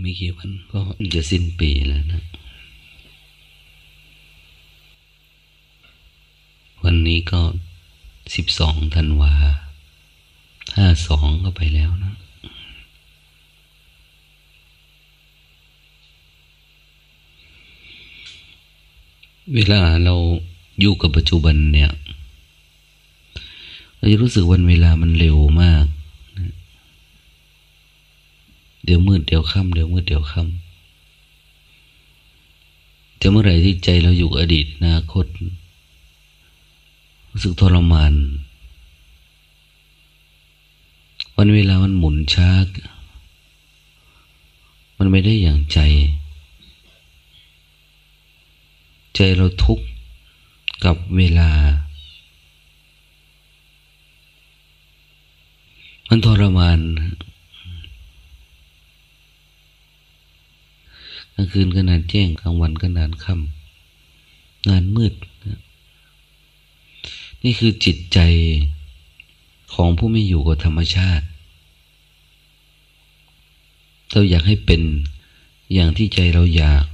ไม่กี่วันก็จะสิ้นปีแล้วนะ วันนี้ก็สิบสองธันวาห้าสองก็ไปแล้วนะเวลาเราอยู่กับปัจจุบันเนี่ยเราจะรู้สึกวันเวลามันเร็วมาก เดี๋ยวมืดเดี๋ยวค่ำเดี๋ยวมืดเดี๋ยวค่ำจะเมื่อไหร่ที่ใจเราอยู่อดีตอนาคตรู้สึกทรมาน วันเวลามันหมุนช้ามันไม่ได้อย่างใจ ใจเราทุกข์กับเวลา มันทรมาน ลางคืนก็นานแจ้งกลางวันก็นานค่ำนานมืดนี่คือจิตใจของผู้ไม่อยู่กับธรรมชาติ เราอยากให้เป็นอย่างที่ใจเราอยาก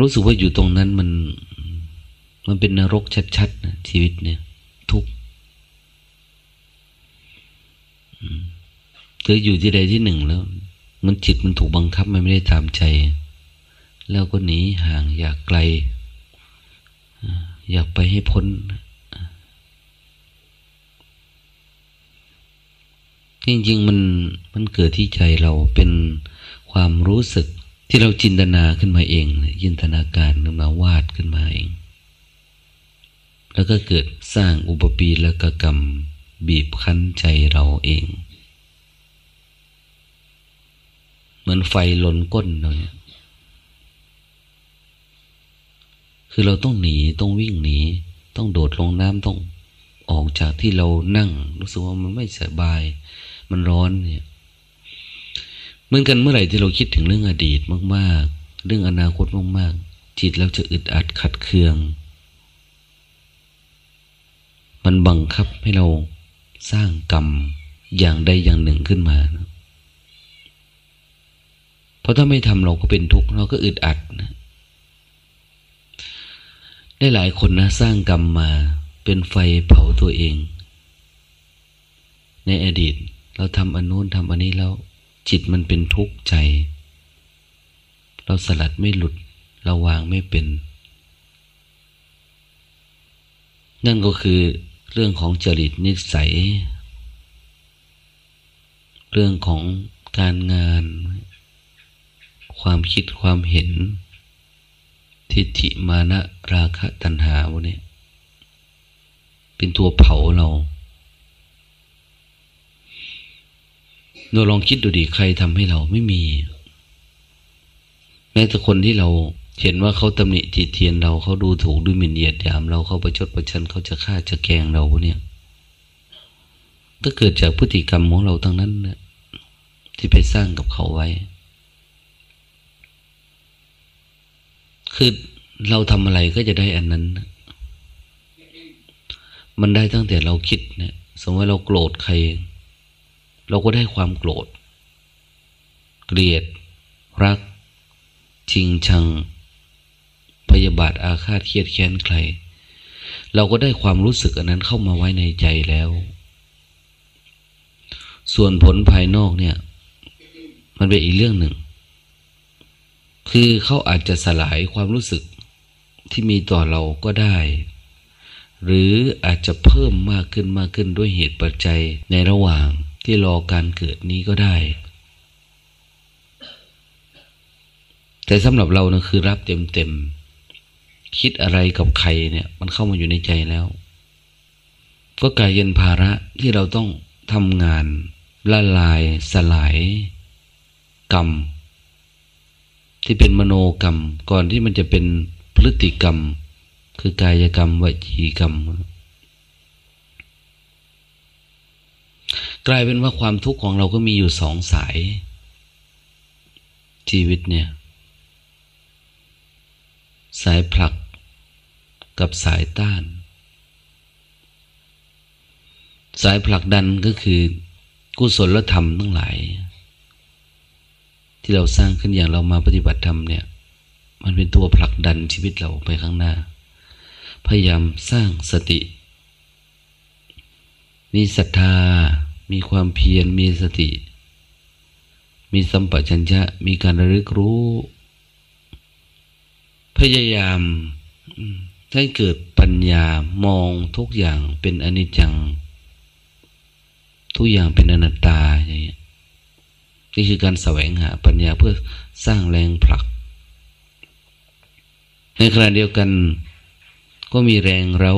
รู้สึกว่าอยู่ตรงนั้นมันมันเป็นนรกชัดๆนะชีวิตเนี่ย ทุกข์เคยอยู่ที่ใดที่หนึ่งแล้ว มันจิตมันถูกบังคับมันไม่ได้ตามใจ แล้วก็หนีห่างอยากไกล อยากไปให้พ้นจริงๆมันมันเกิดที่ใจเราเป็นความรู้สึกที่เราจินตนาขึ้นมาเองยินตนาการขึ้นมาวาดขึ้นมาเอง แล้วก็เกิดสร้างอุปปีและกกรรม บีบคั้นใจเราเอง เหมือนไฟลนก้นเลยคือเราต้องหนีต้องวิ่งหนี ต้องโดดลงน้ำต้องออกจากที่เรานั่ง รู้สึกว่ามันไม่สบาย มันร้อนเนี่ยเหมือนกันเมื่อไหร่ที่เราคิดถึงเรื่องอดีตมาก ๆ เรื่องอนาคตมาก ๆ จิตเราจะอึดอัดขัดเคือง มันบังคับให้เราสร้างกรรมอย่างใดอย่างหนึ่งขึ้นมานะ เพราะถ้าไม่ทำเราก็เป็นทุกข์เราก็อึดอัดนะได้หลายคนนะสร้างกรรมมาเป็นไฟเผาตัวเอง ในอดีต เราทำอันนู้นทำอันนี้แล้ว จิตมันเป็นทุกข์ใจ เราสลัดไม่หลุด เราวางไม่เป็น นั่นก็คือเรื่องของจริตนิสัย เรื่องของการงาน ความคิดความเห็น ทิฏฐิมานะราคะตัณหาวะเนี่ยเป็นตัวเผาเราเราลองคิดดูดิใครทำให้เราไม่มี แม้แต่คนที่เราเห็นว่าเขาตำหนิจิเทียนเราเขาดูถูกดูหมิ่นเหยียดหยามเราเขาประชดประชันเขาจะฆ่าจะแกงเราพวกนี้ก็เกิดจากพฤติกรรมของเราทั้งนั้นนะที่ไปสร้างกับเขาไว้ คือเราทำอะไรก็จะได้อันนั้น มันได้ตั้งแต่เราคิดเนี่ย สมมติเราโกรธใคร เราก็ได้ความโกรธ เกลียด รัก ชิงชัง พยาบาทอาฆาตเครียดแค้นใคร เราก็ได้ความรู้สึกอันนั้นเข้ามาไว้ในใจแล้ว ส่วนผลภายนอกเนี่ย มันเป็นอีกเรื่องหนึ่ง คือเขาอาจจะสลายความรู้สึกที่มีต่อเราก็ได้ หรืออาจจะเพิ่มมากขึ้นมากขึ้นด้วยเหตุปัจจัยในระหว่างที่รอการเกิดนี้ก็ได้ แต่สำหรับเรานะคือรับเต็มเต็มคิดอะไรกับใครเนี่ย มันเข้ามาอยู่ในใจแล้วก็กลายเป็นภาระที่เราต้องทำงานละลายสลายกรรม ที่เป็นมโนกรรม ก่อนที่มันจะเป็นพฤติกรรม คือกายกรรมวจีกรรม กลายเป็นว่าความทุกข์ของเราก็มีอยู่สองสาย ชีวิตเนี่ย สายผลักกับสายต้าน สายผลักดันก็คือ กุศลธรรมทั้งหลาย ที่เราสร้างขึ้นอย่างเรามาปฏิบัติธรรมเนี่ย มันเป็นตัวผลักดันชีวิตเราไปข้างหน้า พยายามสร้างสติ มีศรัทธา มีความเพียรมีสติ มีสัมปชัญญะมีการระลึกรู้ พยายามให้เกิดปัญญามองทุกอย่างเป็นอนิจจัง ทุกอย่างเป็นอนัตตาอย่างนี้ นี่คือการแสวงหาปัญญาเพื่อสร้างแรงผลัก ในขณะเดียวกันก็มีแรงเรา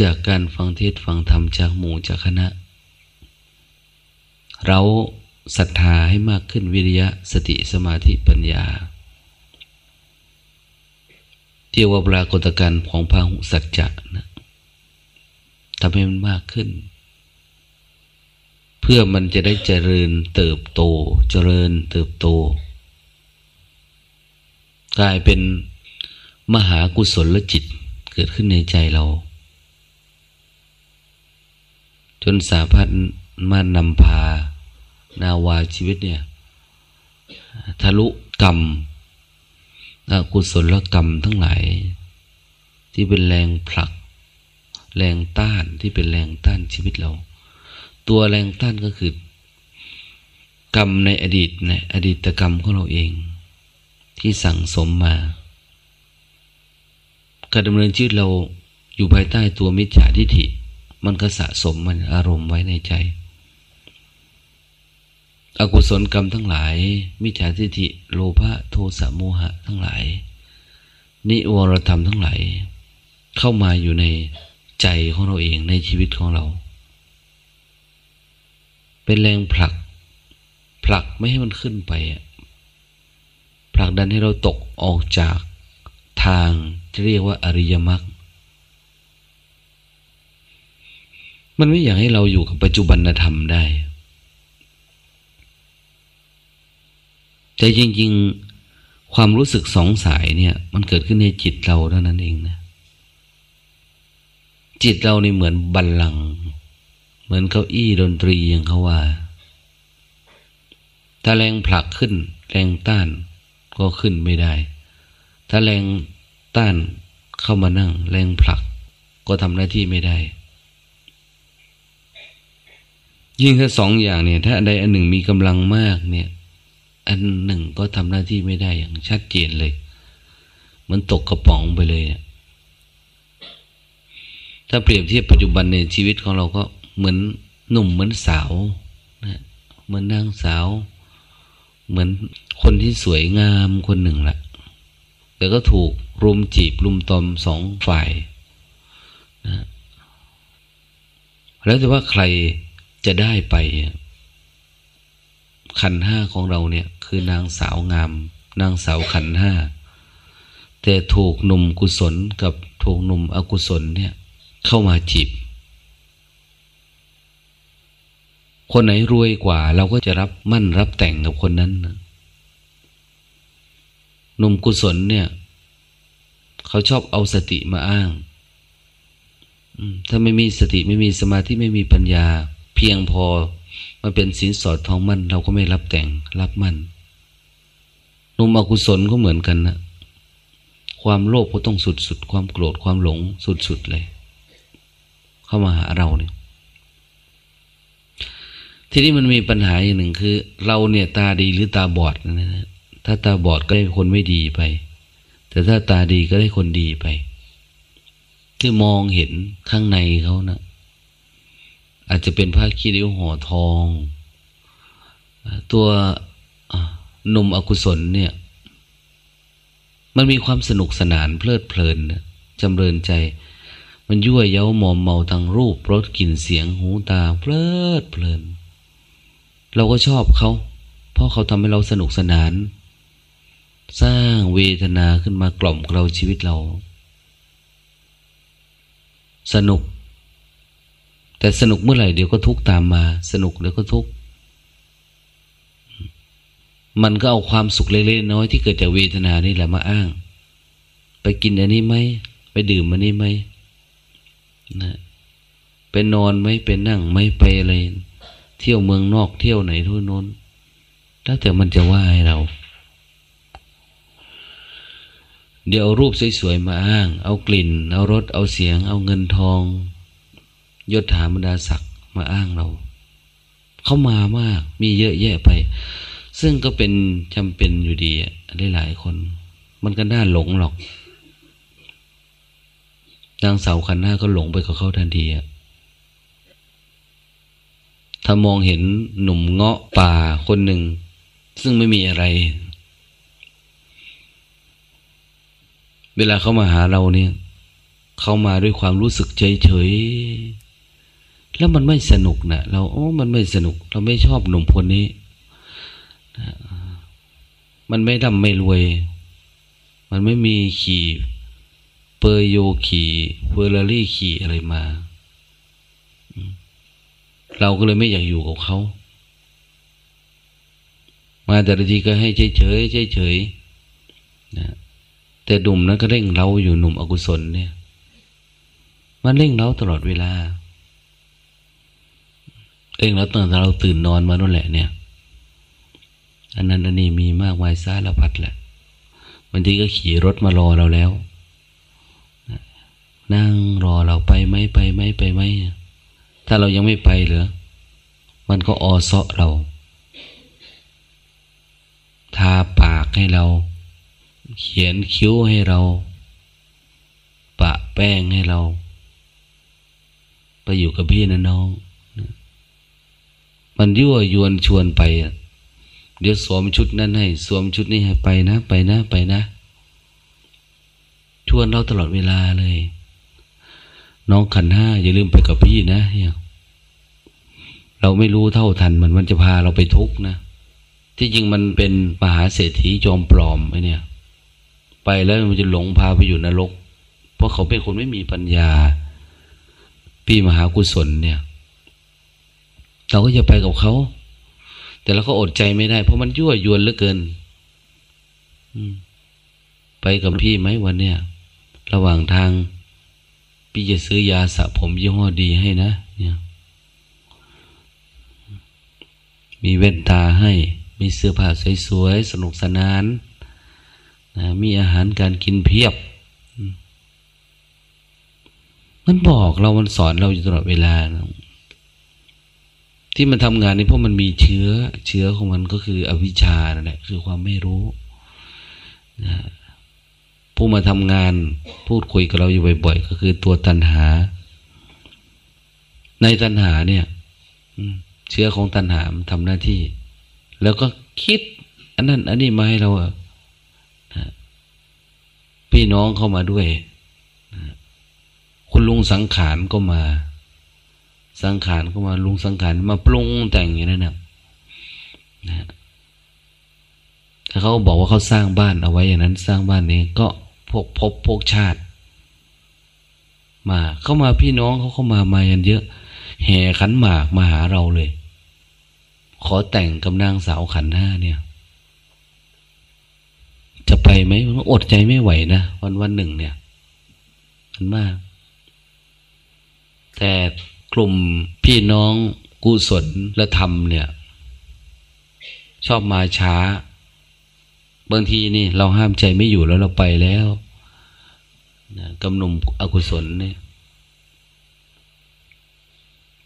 จากการฟังเทศฟังธรรมจากหมู่จากคณะ เราศรัทธาให้มากขึ้นวิริยะสติสมาธิปัญญาเรียกว่าปรากฏการณ์ของพาหุสัจจะนะทำให้มันมากขึ้น เพื่อมันจะได้เจริญเติบโต เจริญเติบโต กลายเป็นมหากุศลจิตเกิดขึ้นในใจเรา จนสาพันมานำพา นาวาชีวิตเนี่ย ทะลุกรรมอกุศลกรรมทั้งหลาย ที่เป็นแรงผลัก แรงต้านที่เป็นแรงต้านชีวิตเรา ตัวแรงต้านก็คือกรรมในอดีตในอดีตกรรมของเราเอง ที่สั่งสมมา การดำเนินชีวิตเราอยู่ภายใต้ตัวมิจฉาทิฏฐิ มันก็สะสมมันอารมณ์ไว้ในใจ อกุศลกรรมทั้งหลาย มิจฉาทิฏฐิ โลภะโทสะโมหะทั้งหลาย นิวรธรรมทั้งหลาย เข้ามาอยู่ในใจของเราเองในชีวิตของเรา เป็นแรงผลัก ผลักไม่ให้มันขึ้นไปผลักดันให้เราตกออกจากทางจะเรียกว่าอริยมรรคมันไม่อยากให้เราอยู่กับปัจจุบันธรรมได้ แต่จริงๆ ความรู้สึกสองสายเนี่ย มันเกิดขึ้นในจิตเราเท่านั้นเองนะ จิตเรานี่เหมือนบัลลังก์ มือนเก้าอี้ดนตรีอย่างเขาว่า ถ้าแรงผลักขึ้น แรงต้านก็ขึ้นไม่ได้ ถ้าแรงต้านเข้ามานั่ง แรงผลักก็ทำหน้าที่ไม่ได้ ยิ่งถ้าสองอย่างเนี่ย ถ้าใดอันหนึ่งมีกำลังมากเนี่ย อันหนึ่งก็ทำหน้าที่ไม่ได้อย่างชัดเจนเลย มันตกกระป๋องไปเลย ถ้าเปรียบเทียบปัจจุบันในชีวิตของเราก็ เหมือนหนุ่มเหมือนสาวนะเหมือนนางสาว เหมือนคนที่สวยงามคนหนึ่งแหละแต่ก็ถูกรุมจีบรุมตอมสองฝ่ายนะแล้วแต่ว่าใครจะได้ไป ขันห้าของเราเนี่ย คือนางสาวงาม นางสาวขันห้าแต่ถูกหนุ่มกุศลกับถูกหนุ่มอกุศลเนี่ย เข้ามาจีบ คนไหนรวยกว่า เราก็จะรับมั่นรับแต่งกับคนนั้นนะหนุ่มกุศลเนี่ย เขาชอบเอาสติมาอ้างถ้าไม่มีสติไม่มีสมาธิไม่มีปัญญา เพียงพอมันเป็นสินสอดทองมั่น เราก็ไม่รับแต่งรับมั่นนุ่มอกุศลก็เหมือนกันนะความโลภก็ต้องสุดสุดความโกรธความหลงสุดสุดเลย เข้ามาหาเราเนี่ย ทีนี้มันมีปัญหาอย่างหนึ่งคือ เราเนี่ยตาดีหรือตาบอดนะถ้าตาบอดก็ได้คนไม่ดีไป แต่ถ้าตาดีก็ได้คนดีไป คือมองเห็นข้างในเขานะอาจจะเป็นผ้าขี้ริ้วห่อทอง ตัวหนุ่มอกุศลเนี่ย มันมีความสนุกสนานเพลิดเพลินจำเริญใจ มันยั่วเย้ามอมเมาทางรูปรสกลิ่นเสียงหูตาเพลิดเพลิน เราก็ชอบเขา เพราะเขาทำให้เราสนุกสนาน สร้างเวทนาขึ้นมากล่อมเราชีวิตเรา สนุก แต่สนุกเมื่อไหร่เดี๋ยวก็ทุกตามมา สนุกเดี๋ยวก็ทุกมันก็เอาความสุขเล็กๆน้อยที่เกิดจากเวทนานี่แหละมาอ้าง ไปกินอันนี้ไหมไปดื่มอันนี้ไหมนะไปนอนไหมไปนั่งไหมไปอะไร เที่ยวเมืองนอกเที่ยวไหนทุกน้นแล้วแต่มันจะว่าให้เรา เดี๋ยวเอารูปสวยๆมาอ้าง เอากลิ่น เอารสเอาเสียง เอาเงินทอง ยศถาบรรดาศักดิ์มาอ้างเรา เข้ามามากมีเยอะแยะไป ซึ่งก็เป็นจำเป็นอยู่ดีหลายๆคน มันก็น่าหลงหรอกนางสาวคันหน้าก็หลงไปกับเขาทันทีอะ ถ้ามองเห็นหนุ่มเงาะป่าคนหนึ่ง ซึ่งไม่มีอะไร เวลาเขามาหาเราเนี่ย เขามาด้วยความรู้สึกเฉยเฉยแล้วมันไม่สนุกนะเราโอ้มันไม่สนุก เราไม่ชอบหนุ่มคนนี้ มันไม่ดำไม่รวย มันไม่มีขี่เปอร์โยขี่เฟอร์รารี่ขี่อะไรมา เราก็เลยไม่อยากอยู่กับเขามาแต่ละทีก็ให้เฉยเฉยเฉยเฉยนะแต่ดุ่มนั้นก็เร่งเราอยู่หนุ่มอกุศลเนี่ย มันเร่งเราตลอดเวลาเร่งเราตั้งแต่เราตื่นนอนมานั่นแหละเนี่ย อันนั้นอันนี้มีมากมายสารพัดแหละบางทีก็ขี่รถมารอเราแล้ว นั่งรอเราไปไหมไปไหมไปไหม ถ้าเรายังไม่ไปเหรอมันก็ออเซาะเรา ทาปากให้เรา เขียนคิ้วให้เรา ปะแป้งให้เรา ไปอยู่กับพี่นะน้อง มันยั่วยวนชวนไปเดี๋ยวสวมชุดนั้นให้ สวมชุดนี้ให้ไปนะ ไปนะ ไปนะ ชวนเราตลอดเวลาเลย น้องขันห้าอย่าลืมไปกับพี่นะเนี่ยเราไม่รู้เท่าทันมันมันจะพาเราไปทุกข์นะที่จริงมันเป็นมหาเศรษฐีจอมปลอมไอ้เนี่ย ไปแล้วมันจะหลงพาไปอยู่นรก เพราะเขาเป็นคนไม่มีปัญญา พี่มหากุศลเนี่ย เราก็จะไปกับเขา แต่เราก็อดใจไม่ได้ เพราะมันยั่วยวนเหลือเกินไปกับพี่ไหมวันเนี้ยระหว่างทาง พี่จะซื้อยาสระผมยี่ห้อดีให้นะ เนี่ย มีแว่นตาให้ มีเสื้อผ้าสวยๆสนุกสนานนะมีอาหารการกินเพียบ มันบอกเรา มันสอนเราอยู่ตลอดเวลานะที่มันทำงานนี่เพราะมันมีเชื้อ เชื้อของมันก็คืออวิชชานั่นแหละคือความไม่รู้นะ ผู้มาทำงานพูดคุยกับเราอยู่บ่อยๆ ก็คือตัวตัณหา ในตัณหาเนี่ยเชื้อของตัณหาทำหน้าที่ แล้วก็คิด อันนั้น อันนี้มาให้เราพี่น้องเข้ามาด้วย คุณลุงสังขารก็มา สังขารก็มาลุงสังขารมาปรุงแต่งอย่างนั้นนะถ้าเขาบอกว่าเขาสร้างบ้านเอาไว้อย่างนั้น สร้างบ้านนี้ก็ พวกพบพวกชาติ มาเข้ามาพี่น้องเขาเข้ามามากันเยอะ แห่ขันหมากมาหาเราเลย ขอแต่งกับนางสาวขันห้าเนี่ย จะไปไหมมันอดใจไม่ไหวนะวันวันหนึ่งเนี่ยมันมาก แต่กลุ่มพี่น้องกุศลและธรรมเนี่ย ชอบมาช้า บางทีนี่เราห้ามใจไม่อยู่แล้วเราไปแล้วนะกำนุมอกุศลเนี่ย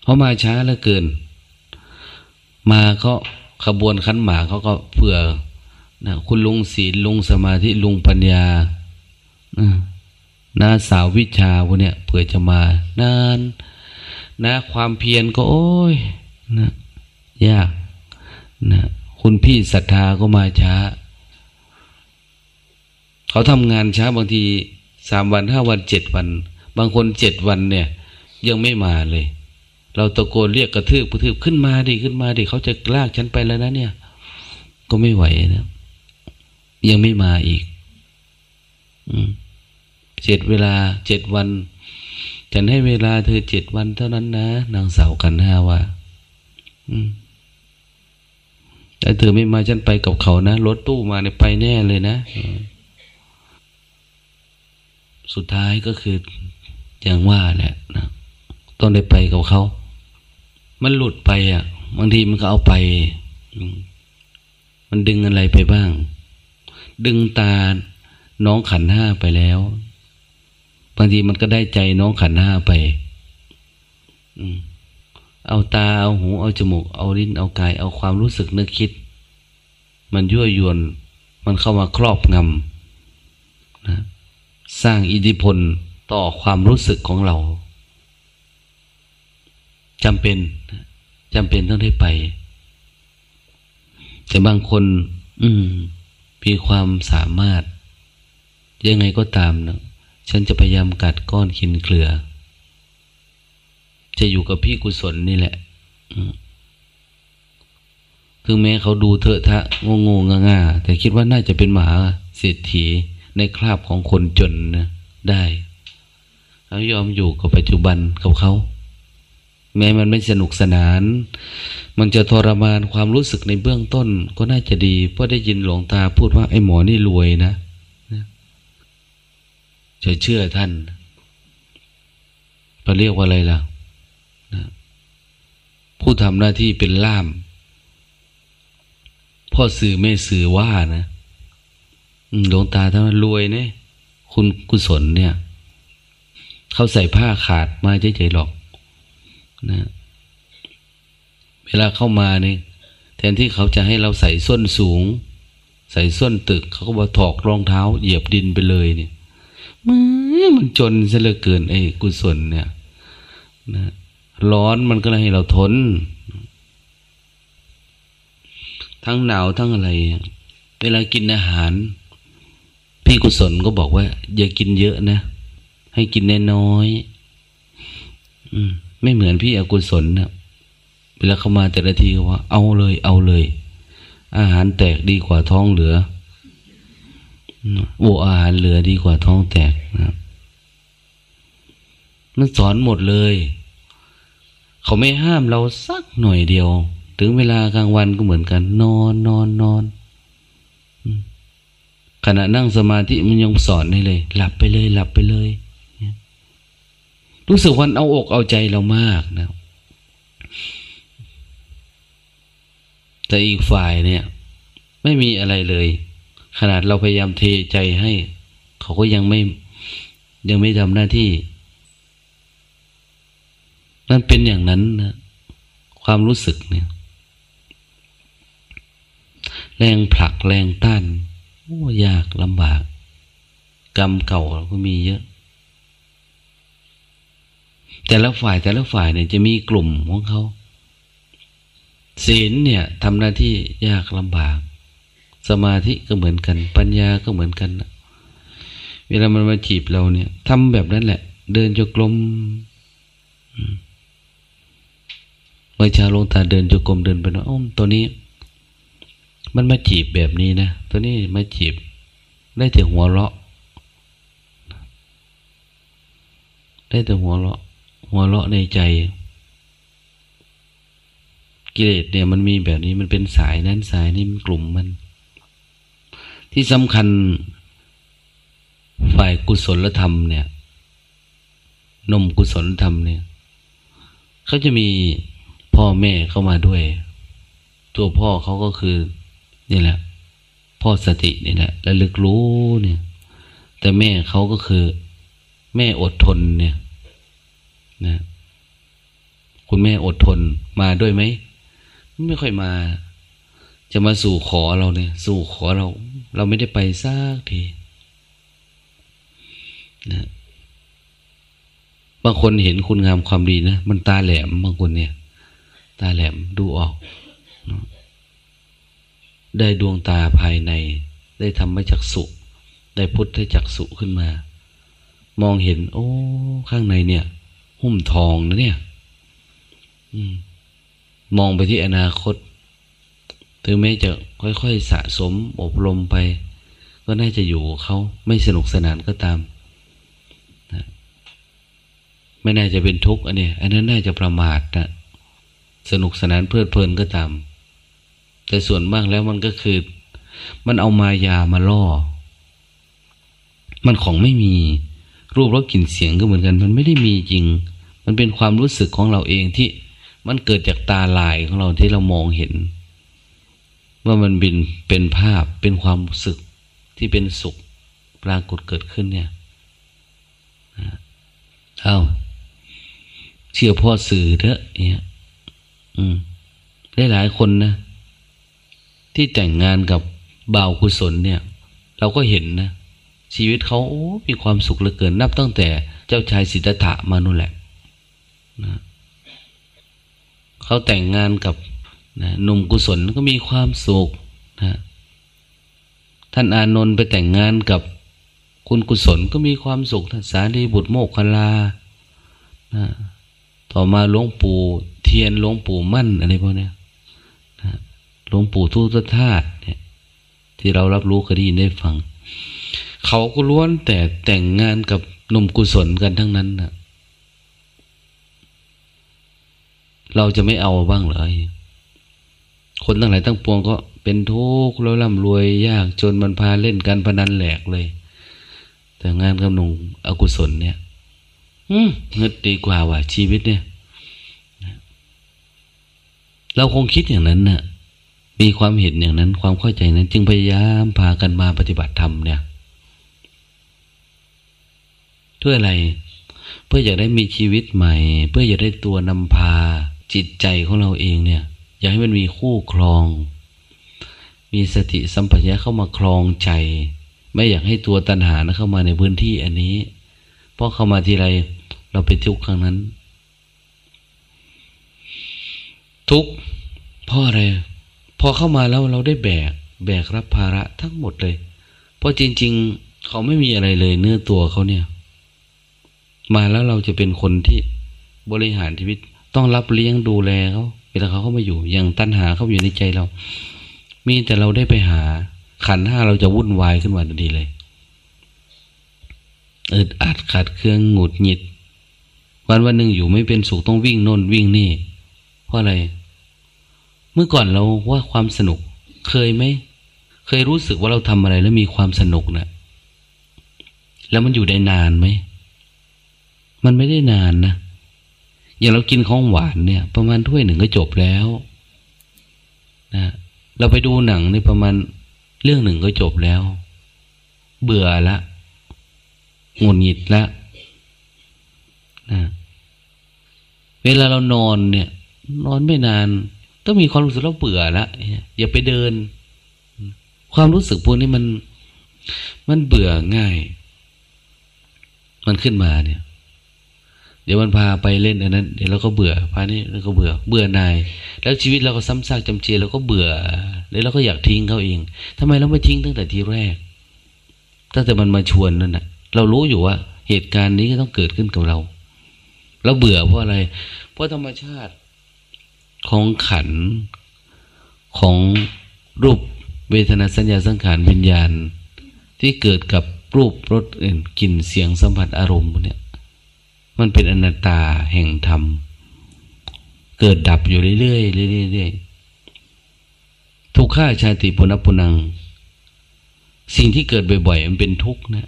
เขามาช้าเหลือเกิน มาเขาขบวนขันหมาเขาก็เผื่อนะคุณลุงศีลลุงสมาธิลุงปัญญาน้าสาววิชาพวกเนี้ยเผื่อจะมานานนะความเพียรก็โอ้ยนะยากนะคุณพี่ศรัทธาก็มาช้า เขาทำงานช้าบางทีสามวันห้าวันเจ็ดวัน บางคนเจ็ดวันเนี่ย ยังไม่มาเลย เราตะโกนเรียกกระทืบกระทืบขึ้นมาดิขึ้นมาดิเขาจะลากฉันไปแล้วนะเนี่ย ก็ไม่ไหวนะยังไม่มาอีกเจ็ดเวลาเจ็ดวัน ฉันให้เวลาเธอเจ็ดวันเท่านั้นนะนางสาวกันห้าว่าแต่เธอไม่มาฉันไปกับเขานะรถตู้มาเนี่ยไปแน่เลยนะ สุดท้ายก็คืออย่างว่าแหละนะต้องได้ไปกับเขามันหลุดไปอะบางทีมันก็เอาไป มันดึงอะไรไปบ้าง ดึงตาน้องขันห้าไปแล้ว บางทีมันก็ได้ใจน้องขันห้าไปเอาตาเอาหูเอาจมูก เอาลิ้นเอากาย เอาความรู้สึกนึกคิด มันยั่วยวน มันเข้ามาครอบงำนะ สร้างอิทธิพลต่อความรู้สึกของเราจำเป็นจำเป็นต้องได้ไป แต่บางคน อืมมีความสามารถ ยังไงก็ตามนะฉันจะพยายามกัดก้อนขินเกลือ จะอยู่กับพี่กุศลนี่แหละคือแม้เขาดูเถอะทะงงงง่าแต่คิดว่าน่าจะเป็นหมาเศรษฐี ในคราบของคนจนนะได้เขายอมอยู่กับปัจจุบันกับเขา แม้มันไม่สนุกสนาน มันจะทรมานความรู้สึกในเบื้องต้นก็น่าจะดี เพราะได้ยินหลวงตาพูดว่าไอ้หมอนี่รวยนะจะเชื่อท่านเราเรียกว่าอะไรล่ะผู้ทำหน้าที่เป็นล่าม พ่อสื่อไม่สื่อว่านะ หลวงตาท่านรวยเนี่ยคุณกุศลเนี่ยเขาใส่ผ้าขาดมาเฉยๆหรอกนะเวลาเข้ามาเนี่ยแทนที่เขาจะให้เราใส่ส้นสูง ใส่ส้นตึก เขาก็บอกถอกรองเท้า เหยียบดินไปเลยเนี่ยมันมันจนซะเหลือเกินไอ้กุศลเนี่ยนะร้อนมันก็เลยให้เราทน ทั้งหนาวทั้งอะไร เวลากินอาหาร พี่กุศลก็บอกว่าอย่ากินเยอะนะ ให้กินน้อยอืม ไม่เหมือนพี่อกุศลนะเวลาเข้ามาแต่ละทีว่า เอาเลยเอาเลย อาหารแตกดีกว่าท้องเหลือโออาหารเหลือดีกว่าท้องแตกนะมันสอนหมดเลย เขาไม่ห้ามเราสักหน่อยเดียว ถึงเวลากลางวันก็เหมือนกัน นอนนอนนอน ขณะนั่งสมาธิมันยังสอนให้เลย หลับไปเลย หลับไปเลยรู้สึกวันเอาอกเอาใจเรามากนะแต่อีกฝ่ายเนี่ย ไม่มีอะไรเลย ขนาดเราพยายามเทใจให้ เขาก็ยังไม่ยังไม่ทำหน้าที่นั่นเป็นอย่างนั้นนะความรู้สึกเนี่ย แรงผลักแรงต้าน โอ้ยากลำบาก กรรมเก่าก็มีเยอะ แต่ละฝ่ายแต่ละฝ่ายเนี่ยจะมีกลุ่มของเขาศีลเนี่ยทำหน้าที่ยากลำบาก สมาธิก็เหมือนกัน ปัญญาก็เหมือนกันเวลามันมาจีบเราเนี่ยทำแบบนั้นแหละ เดินจกลมเมื่อชาลงตาเดินจกลมเดินไปนะอ้อมตัวนี้ มันมาจีบแบบนี้นะตัวนี้มาจีบ ได้แต่หัวเราะ ได้แต่หัวเราะ หัวเราะในใจ กิเลสเนี่ยมันมีแบบนี้มันเป็นสายนั้นสายนี้มันกลุ่มมัน ที่สำคัญฝ่ายกุศลธรรมเนี่ย นมกุศลธรรมเนี่ยเขาจะมีพ่อแม่เข้ามาด้วย ตัวพ่อเขาก็คือ นี่แหละพ่อสตินี่แหละและลึกรู้เนี่ย แต่แม่เขาก็คือ แม่อดทนเนี่ยนะคุณแม่อดทนมาด้วยไหมไม่ค่อยมา จะมาสู่ขอเราเนี่ย สู่ขอเรา เราไม่ได้ไปซากทีนะบางคนเห็นคุณงามความดีนะมันตาแหลมบางคนเนี่ย ตาแหลมดูออก ได้ดวงตาภายใน ได้ทำมาจากสุได้พุทธจักสุขึ้นมา มองเห็น โอ้ ข้างในเนี่ย หุ้มทองนะเนี่ยมองไปที่อนาคต ถึงแม้จะค่อยๆสะสมอบรมไป ก็น่าจะอยู่เขาไม่สนุกสนานก็ตามนะไม่น่าจะเป็นทุกข์อันนี้ อันนั้นน่าจะประมาทนะสนุกสนานเพลิดเพลินก็ตาม แต่ส่วนมากแล้วมันก็คือ มันเอามายามาล่อ มันของไม่มีรูปรสกลิ่นเสียงก็เหมือนกัน มันไม่ได้มีจริง มันเป็นความรู้สึกของเราเองที่มันเกิดจากตาลายของเราที่เรามองเห็น ว่ามันบินเป็นภาพเป็นความรู้สึกที่เป็นสุขปรากฏเกิดขึ้นเนี่ยเอาเชื่อพ่อสื่อเถอะเนี่ย อืมได้หลายคนนะ ที่แต่งงานกับบ่าวกุศลเนี่ย เราก็เห็นนะ ชีวิตเขาโอ้มีความสุขเหลือเกินนับตั้งแต่เจ้าชายสิทธัตถะมานู่นแหละนะเขาแต่งงานกับนะหนุ่มกุศลก็มีความสุขนะท่านอานนท์ไปแต่งงานกับคุณกุศลก็มีความสุขท่านสารีบุตรโมกขลานะต่อมาหลวงปู่เทียนหลวงปู่มั่นอะไรพวกนี้ หลวงปู่ทุตธาตุเนี่ยที่เรารับรู้คดีได้ฟัง เขาก็ล้วนแต่แต่งงานกับหนุ่มกุศลกันทั้งนั้นนะเราจะไม่เอาบ้างเหรอคนตั้งหลายตั้งปวงก็เป็นทุกข์แล้วร่ำรวยยากจนมันพาเล่นการพนันแหลกเลย แต่งานกับหนุ่มอกุศลเนี่ยอืมเงิดดีกว่าว่ะชีวิตเนี่ย เราคงคิดอย่างนั้นนะ่ะ มีความเห็นอย่างนั้น ความเข้าใจนั้น จึงพยายามพากันมาปฏิบัติธรรมเนี่ยเพื่ออะไร เพื่ออยากได้มีชีวิตใหม่ เพื่ออยากได้ตัวนำพาจิตใจของเราเองเนี่ย อยากให้มันมีคู่ครอง มีสติสัมปชัญญะเข้ามาครองใจ ไม่อยากให้ตัวตัณหานะเข้ามาในพื้นที่อันนี้เพราะเข้ามาทีไรเราเป็นทุกข์ครั้งนั้น ทุกข์เพราะอะไร พอเข้ามาแล้วเราได้แบก แบกรับภาระทั้งหมดเลย เพราะจริง ๆ เขาไม่มีอะไรเลยเนื้อตัวเขาเนี่ย มาแล้วเราจะเป็นคนที่บริหารชีวิตต้องรับเลี้ยงดูแลเขาเวลาเขาเข้ามาอยู่อย่างตัณหาเขาอยู่ในใจเรา มีแต่เราได้ไปหา ขันห้าเราจะวุ่นวายขึ้นมาทันทีเลยอึดอัดขาดเครื่องหงุดหงิด วันวันหนึ่งอยู่ไม่เป็นสุขต้องวิ่งโน่นวิ่งนี่ เพราะอะไร เมื่อก่อนเราว่าความสนุก เคยไหมเคยรู้สึกว่าเราทำอะไรแล้วมีความสนุกนะแล้วมันอยู่ได้นานไหม มันไม่ได้นานนะ อย่างเรากินของหวานเนี่ย ประมาณถ้วยหนึ่งก็จบแล้วนะเราไปดูหนังในประมาณเรื่องหนึ่งก็จบแล้ว เบื่อละหงุดหงิดละนะเวลาเรานอนเนี่ย นอนไม่นาน ต้องมีความรู้สึกเราเบื่อละอย่าไปเดิน ความรู้สึกพวกนี้มัน มันเบื่อง่าย มันขึ้นมาเนี่ย เดี๋ยวมันพาไปเล่นอันนั้น เดี๋ยวเราก็เบื่อพานี่เราก็เบื่อ เบื่อนาย แล้วชีวิตเราก็ซ้ำซากจำเจเราก็เบื่อแล้วเราก็อยากทิ้งเขาเองทำไมเราไม่ทิ้งตั้งแต่ทีแรกตั้งแต่มันมาชวนนั่นแหะเรารู้อยู่ว่า เหตุการณ์นี้ก็ต้องเกิดขึ้นกับเรา เราเบื่อเพราะอะไร เพราะธรรมชาติ ของขันของรูปเวทนาสัญญาสังขารวิญญาณ ที่เกิดกับรูปรสกลิ่นเสียงสัมผัสอารมณ์เนี่ยมันเป็นอนัตตาแห่งธรรม เกิดดับอยู่เรื่อยๆเรื่อยๆทุกข้าชาติปุณปุนัง สิ่งที่เกิดบ่อยๆมันเป็นทุกข์นะ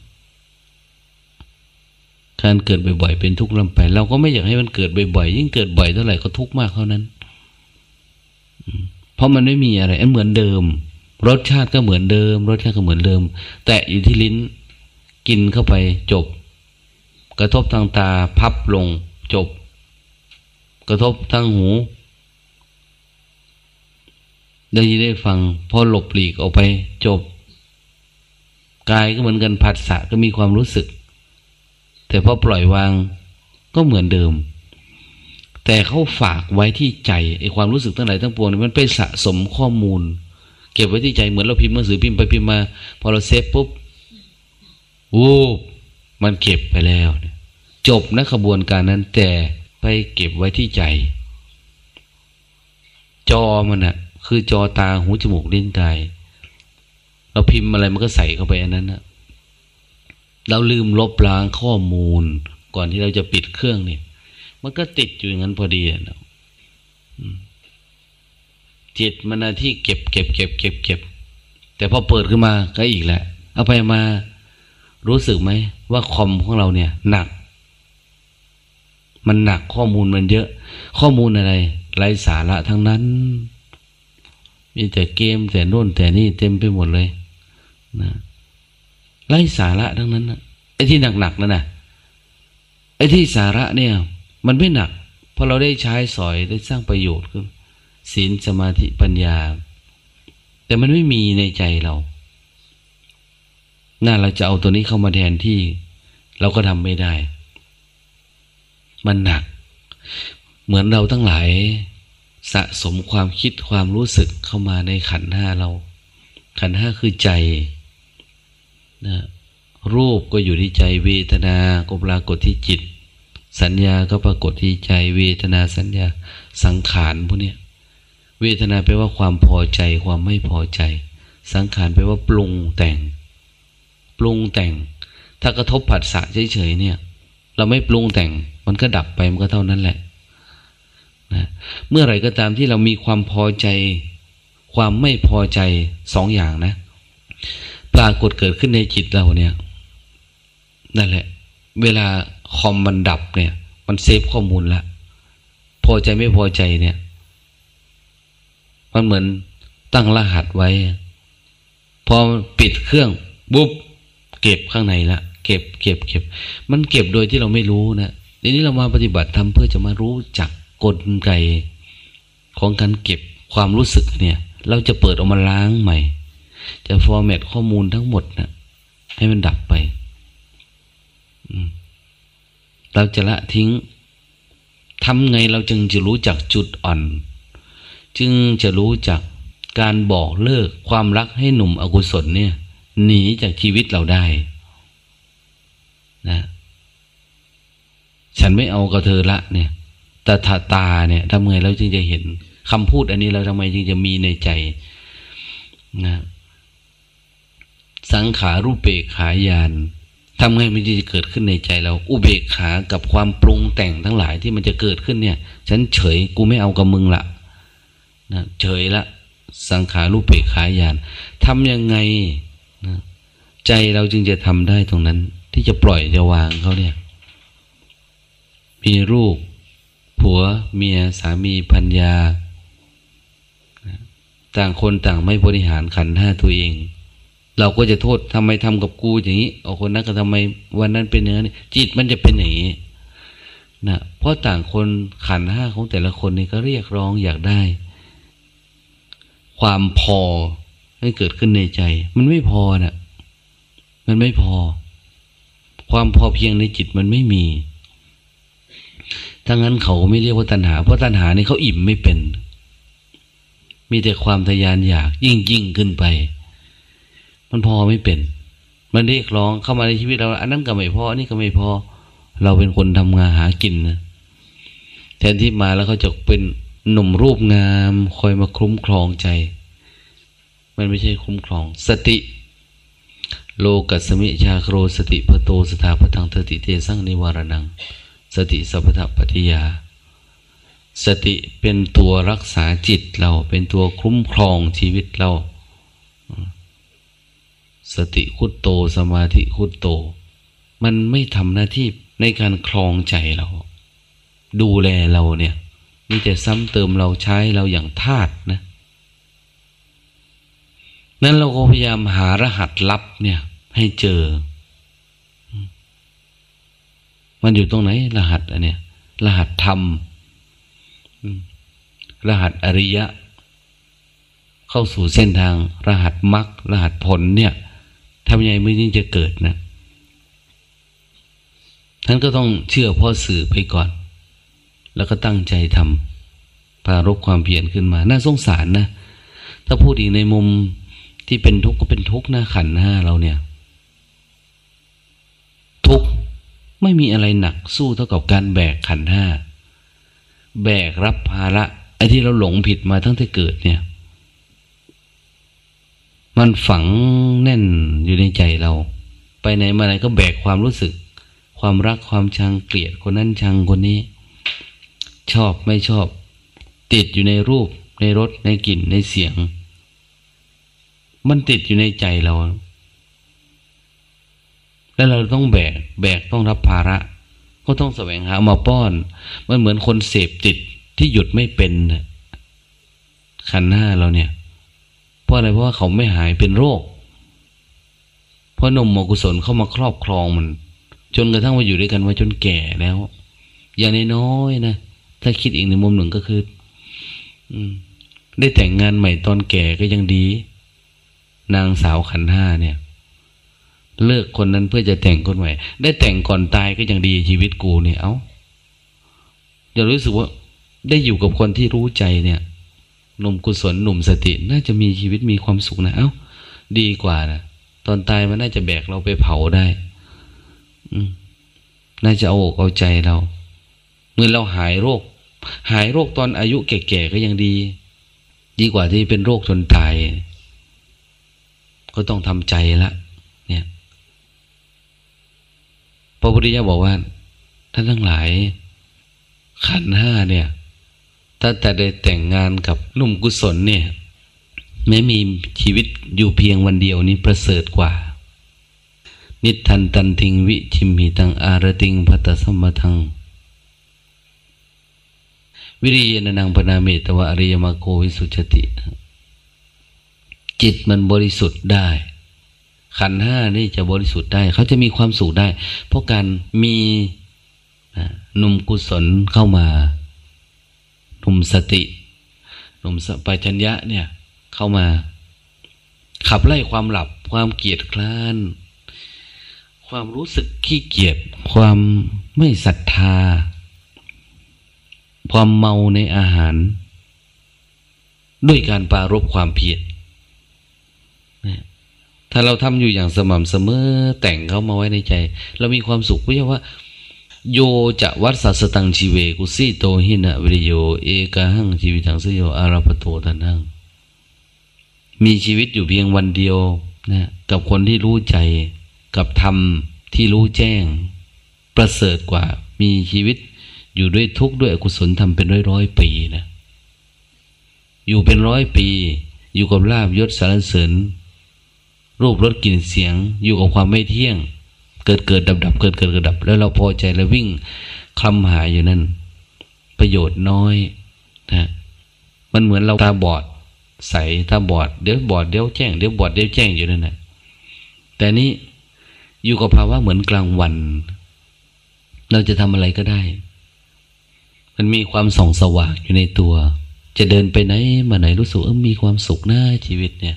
การเกิดบ่อยๆเป็นทุกข์ลำไป เราก็ไม่อยากให้มันเกิดบ่อยๆยิ่งเกิดบ่อยเท่าไหร่ก็ทุกข์มากเท่านั้น เพราะมันไม่มีอะไรอันเหมือนเดิม รสชาติก็เหมือนเดิม รสชาติก็เหมือนเดิม แต่อยู่ที่ลิ้นกินเข้าไปจบ กระทบทางตาพับลงจบ กระทบทางหูได้ยินได้ฟังพอหลบหลีกออกไปจบกายก็เหมือนกันผัสสะก็มีความรู้สึก แต่พอปล่อยวางก็เหมือนเดิม แต่เขาฝากไว้ที่ใจไอ้ความรู้สึกทั้งหลายทั้งปวงมันไปสะสมข้อมูล เก็บไว้ที่ใจเหมือนเราพิมพ์หนังสือพิมพ์ไปพิมพ์มา พอเราเซฟปุ๊บวูบมันเก็บไปแล้วจบนะขบวนการนั้น แต่ไปเก็บไว้ที่ใจ จอมันอะคือจอตาหูจมูกลิ้นกายเราพิมพ์อะไรมันก็ใส่เข้าไปอันนั้นนะเราลืมลบล้างข้อมูล ก่อนที่เราจะปิดเครื่องเนี่ย มันก็ติดอยู่อย่างนั้นพอดีเนาะจิตมันที่เก็บเก็บเก็บเก็บเก็บแต่พอเปิดขึ้นมาก็อีกแหละเอาไปมารู้สึกไหมว่าคอมของเราเนี่ยหนัก มันหนักข้อมูลมันเยอะ ข้อมูลอะไรไร้สาระทั้งนั้น มีแต่เกมแต่โน่นแต่นี่เต็มไปหมดเลยนะไร้สาระทั้งนั้นนะไอ้ที่หนักๆนั่นนะไอ้ที่สาระเนี่ย มันไม่หนักเพราะเราได้ใช้สอยได้สร้างประโยชน์ขึ้นศีลสมาธิปัญญา แต่มันไม่มีในใจเราน่าเราจะเอาตัวนี้เข้ามาแทนที่ เราก็ทำไม่ได้ มันหนัก เหมือนเราทั้งหลาย สะสมความคิดความรู้สึกเข้ามาในขันห้าเรา ขันห้าคือใจนะรูปก็อยู่ที่ใจเวทนาก็ปรากฏที่จิต สัญญาก็ปรากฏที่ใจเวทนาสัญญาสังขารพวกนี้เวทนาแปลว่าความพอใจความไม่พอใจ สังขารแปลว่าปรุงแต่ง ปรุงแต่ง ถ้ากระทบผัสสะเฉยๆเนี่ย เราไม่ปรุงแต่ง มันก็ดับไปมันก็เท่านั้นแหละนะเมื่อไหร่ก็ตามที่เรามีความพอใจ ความไม่พอใจสองอย่างนะ ปรากฏเกิดขึ้นในจิตเราเนี่ยนั่นแหละ เวลา คอมมันดับเนี่ย มันเซฟข้อมูลและพอใจไม่พอใจเนี่ย มันเหมือนตั้งรหัสไว้ พอปิดเครื่องบุ๊บเก็บข้างในละเก็บเก็บเก็บ มันเก็บโดยที่เราไม่รู้นะทีนี้เรามาปฏิบัติทำเพื่อจะมารู้จักกลไกของการเก็บความรู้สึกเนี่ย เราจะเปิดออกมาล้างใหม่ จะฟอร์แมตข้อมูลทั้งหมดนะให้มันดับไป เราจะละทิ้งทำไงเราจึงจะรู้จักจุดอ่อน จึงจะรู้จักการบอกเลิกความรักให้หนุ่มอกุศลเนี่ยหนีจากชีวิตเราได้นะฉันไม่เอากับเธอละเนี่ยแต่าตาเนี่ยทำไงเราจึงจะเห็นคำพูดอันนี้เราทำไมจึงจะมีในใจนะสังขารูปเปกขายาน ทำไงมันจะเกิดขึ้นในใจเรา อุเบกขากับความปรุงแต่งทั้งหลายที่มันจะเกิดขึ้นเนี่ย ฉันเฉยกูไม่เอากับมึงละนะเฉยละ สังขารูปเปกขายานทำยังไงนะใจเราจึงจะทำได้ตรงนั้น ที่จะปล่อยจะวางเขาเนี่ย มีรูปผัวเมียสามีพัญญา ต่างคนต่างไม่บริหารขันห้าตัวเอง เราก็จะโทษทำไมทำกับกูอย่างนี้เอาคนนั้นก็ทำไมวันนั้นเป็นอย่างนี้จิตมันจะเป็นอย่างนี้นะเพราะต่างคนขันห้าของแต่ละคนนี่ก็เรียกร้องอยากได้ ความพอให้เกิดขึ้นในใจ มันไม่พอนะ่ะ มันไม่พอ ความพอเพียงในจิตมันไม่มีถ้างั้นเขาไม่เรียกว่าตัณหา เพราะตัณหานี่เขาอิ่มไม่เป็น มีแต่ความทยานอยากยิ่งยิ่งขึ้นไป มันพอไม่เป็น มันเรียกร้องเข้ามาในชีวิตเราอันนั้นก็ไม่พออันนี้ก็ไม่พอ เราเป็นคนทำงานหากินนะแทนที่มาแล้วเขาจะเป็นหนุ่มรูปงามคอยมาคุ้มครองใจ มันไม่ใช่คุ้มครอง สติ โลกัสมิชาโครสติพโตสถาพทังเทติเตสังนิวารนัง สติสัพพะปฏิยา สติเป็นตัวรักษาจิตเราเป็นตัวคุ้มครองชีวิตเรา สติคุตโตสมาธิคุตโต มันไม่ทำหน้าที่ในการคลองใจเรา ดูแลเราเนี่ยมีแต่ซ้ำเติมเราใช้เราอย่างทาตนะนั้นเราก็พยายามหารหัสลับเนี่ย ให้เจอ มันอยู่ตรงไหน รหัสอันเนี้ยรหัสธรรมรหัสอริยะ เข้าสู่เส้นทาง รหัสมรรครหัสผลเนี่ย ทำยังไงมันยิ่งจะเกิดนะท่านก็ต้องเชื่อพ่อสื่อไปก่อน แล้วก็ตั้งใจทำปารบความเพียรขึ้นมา น่าสงสารนะ ถ้าพูดอีกในมุมที่เป็นทุกข์ก็เป็นทุกข์นะขันห้าเราเนี่ย ทุกข์ไม่มีอะไรหนักสู้เท่ากับการแบกขันห้าแบกรับภาระไอ้ที่เราหลงผิดมาตั้งแต่เกิดเนี่ย มันฝังแน่นอยู่ในใจเรา ไปไหนมาไหนก็แบกความรู้สึก ความรักความชังเกลียดคนนั้นชังคนนี้ ชอบไม่ชอบ ติดอยู่ในรูป ในรสในกลิ่นในเสียง มันติดอยู่ในใจเรา แล้วเราต้องแบก แบกต้องรับภาระ ก็ต้องแสวงหามาป้อน มันเหมือนคนเสพติดที่หยุดไม่เป็นขันห้าเราเนี่ย เพราะอะไรเพราะว่าเขาไม่หายเป็นโรค เพราะนมมกุศลเข้ามาครอบครองมัน จนกระทั่งมาอยู่ด้วยกันมาจนแก่แล้ว อย่างน้อยๆนะถ้าคิดอีกในมุมหนึ่งก็คือ อืม ได้แต่งงานใหม่ตอนแก่ก็ยังดี นางสาวขันห้าเนี่ย เลิกคนนั้นเพื่อจะแต่งคนใหม่ ได้แต่งก่อนตายก็ยังดีชีวิตกูเนี่ยเอา้าอย่ารู้สึกว่าได้อยู่กับคนที่รู้ใจเนี่ย หนุ่มกุศลหนุ่มสติน่าจะมีชีวิตมีความสุขนะเอา้าดีกว่านะตอนตายมันน่าจะแบกเราไปเผาได้ อืมน่าจะเอาอกเอาใจเราเมื่อเราหายโรค หายโรคตอนอายุแก่ๆก็ยังดี ดีกว่าที่เป็นโรคจนตายก็ต้องทำใจละเนี่ยพระพุทธเจ้าบอกว่าท่านทั้งหลายขันห้าเนี่ย ถ้าแต่ได้แต่งงานกับหนุ่มกุศลเนี่ยไม่มีชีวิตอยู่เพียงวันเดียวนี้ประเสริฐกว่า นิทันตันทิงวิชิมหิตังอารติงพัตสมทัง วิริยนนังปนาเมตวะอริยมโกวิสุชติ จิตมันบริสุทธิ์ได้ ขันห้านี่จะบริสุทธิ์ได้ เขาจะมีความสุขได้ เพราะการมีหนุ่มกุศลเข้ามา หนุ่มสติหนุ่มสปัญญะเนี่ย เข้ามา ขับไล่ความหลับ ความเกียดคร้าน ความรู้สึกขี้เกียจความไม่ศรัทธา ความเมาในอาหาร ด้วยการปารบความเพียรถ้าเราทำอยู่อย่างสม่ำเสมอแต่งเขามาไว้ในใจ เรามีความสุขเพราะว่า โยจะวัดสัสตังชีเวกุสีโตหินะวิริโยเอกหังชีวิตังสโยอาราปโตทันังมีชีวิตอยู่เพียงวันเดียวนะกับคนที่รู้ใจกับธรรมที่รู้แจ้ง ประเสริฐกว่ามีชีวิตอยู่ด้วยทุกข์ด้วยอกุศลทำเป็นร้อยร้อยปีนะ อยู่เป็นร้อยปี อยู่กับลาบยศสารเสริญรูปรสกลิ่นเสียง อยู่กับความไม่เที่ยง เกิดเกิดดับดับเกิดเกิดเกิดดับ แล้วเราพอใจแล้ววิ่งคลำหายอยู่นั่นประโยชน์น้อยนะมันเหมือนเราตาบอด ใสถ้าบอดเดี๋ยวบอดเดี๋ยวแจ้งเดี๋ยวบอดเดี๋ยวแจ้งอยู่นั่นแหละแต่นี้อยู่กับภาวะเหมือนกลางวัน เราจะทำอะไรก็ได้ มันมีความส่องสว่างอยู่ในตัว จะเดินไปไหนมาไหนรู้สึกเออมีความสุขน้าชีวิตเนี่ย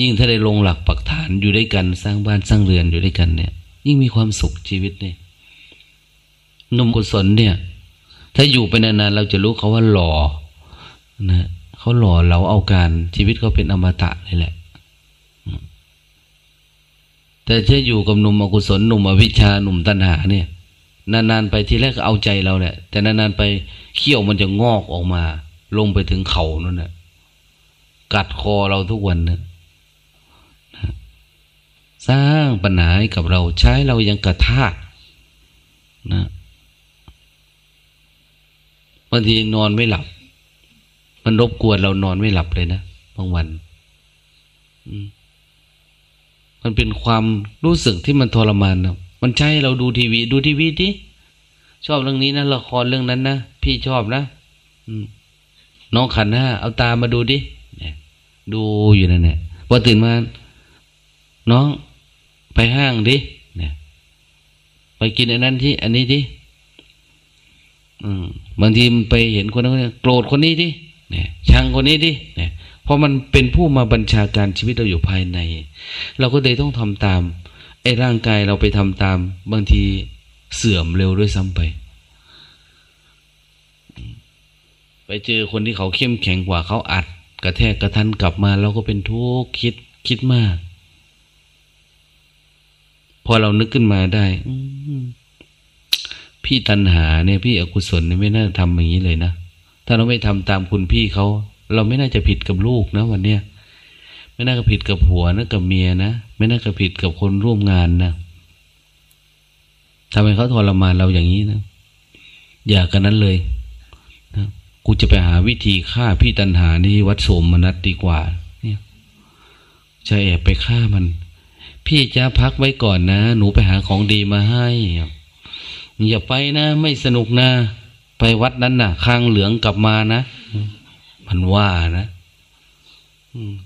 ยิ่งถ้าได้ลงหลักปักฐานอยู่ด้วยกันสร้างบ้านสร้างเรือนอยู่ด้วยกันเนี่ย ยิ่งมีความสุขชีวิตเนี่ยนุ่มกุศลเนี่ย ถ้าอยู่ไปนานๆเราจะรู้เขาว่าหล่อนะเขาหล่อเราเอาการชีวิตเขาเป็นอมตะนี่แหละ แต่ถ้าอยู่กับหนุ่มอกุศลหนุ่มอวิชาหนุ่มตัณหาเนี่ยนานๆไปทีแรกเอาใจเราแหละ แต่นานๆไปเขี้ยวมันจะงอกออกมา ลงไปถึงเข่านั่นแหละกัดคอเราทุกวันนะ สร้างปัญหาให้กับเราใช้เรายังกระทานะบางทีนอนไม่หลับ มันรบกวนเรานอนไม่หลับเลยนะบางวันมันเป็นความรู้สึกที่มันทรมานนะมันใช่เราดูทีวี ดูทีวีดิชอบเรื่องนี้นะละครเรื่องนั้นนะพี่ชอบนะน้องขันห้าเอาตามาดูดิดูอยู่นั่นแหละพอตื่นมาน้อง ไปห้างดิเนี่ยไปกินอันนั้นที่ อันนี้ดิบางทีไปเห็นคนนั้นโกรธคนนี้ดิเนี่ยช่างคนนี้ดิเนี่ยเพราะมันเป็นผู้มาบัญชาการชีวิตเราอยู่ภายใน เราก็เลยต้องทำตามไอ้ร่างกายเราไปทำตาม บางทีเสื่อมเร็วด้วยซ้ำไป ไปเจอคนที่เขาเข้มแข็งกว่าเขาอัด กระแทกกระทันกลับมาเราก็เป็นทุกข์คิดคิดมาก พอเรานึกขึ้นมาได้พี่ตันหาเนี่ยพี่อกุศลเนี่ยไม่น่าทำอย่างนี้เลยนะถ้าเราไม่ทำตามคุณพี่เขา เราไม่น่าจะผิดกับลูกนะวันเนี้ยไม่น่าจะผิดกับผัวนะกับเมียนะไม่น่าจะผิดกับคนร่วมงานนะทำไมเขาทรมานเราอย่างนี้นะอย่ากันนั้นเลยนะกูจะไปหาวิธีฆ่าพี่ตันหานี่วัดโสมนัสดีกว่า เนี่ยจะแอบไปฆ่ามัน พี่จะพักไว้ก่อนนะ หนูไปหาของดีมาให้อย่าไปนะไม่สนุกนะ ไปวัดนั้นนะ่ะคางเหลืองกลับมานะ มันว่านะ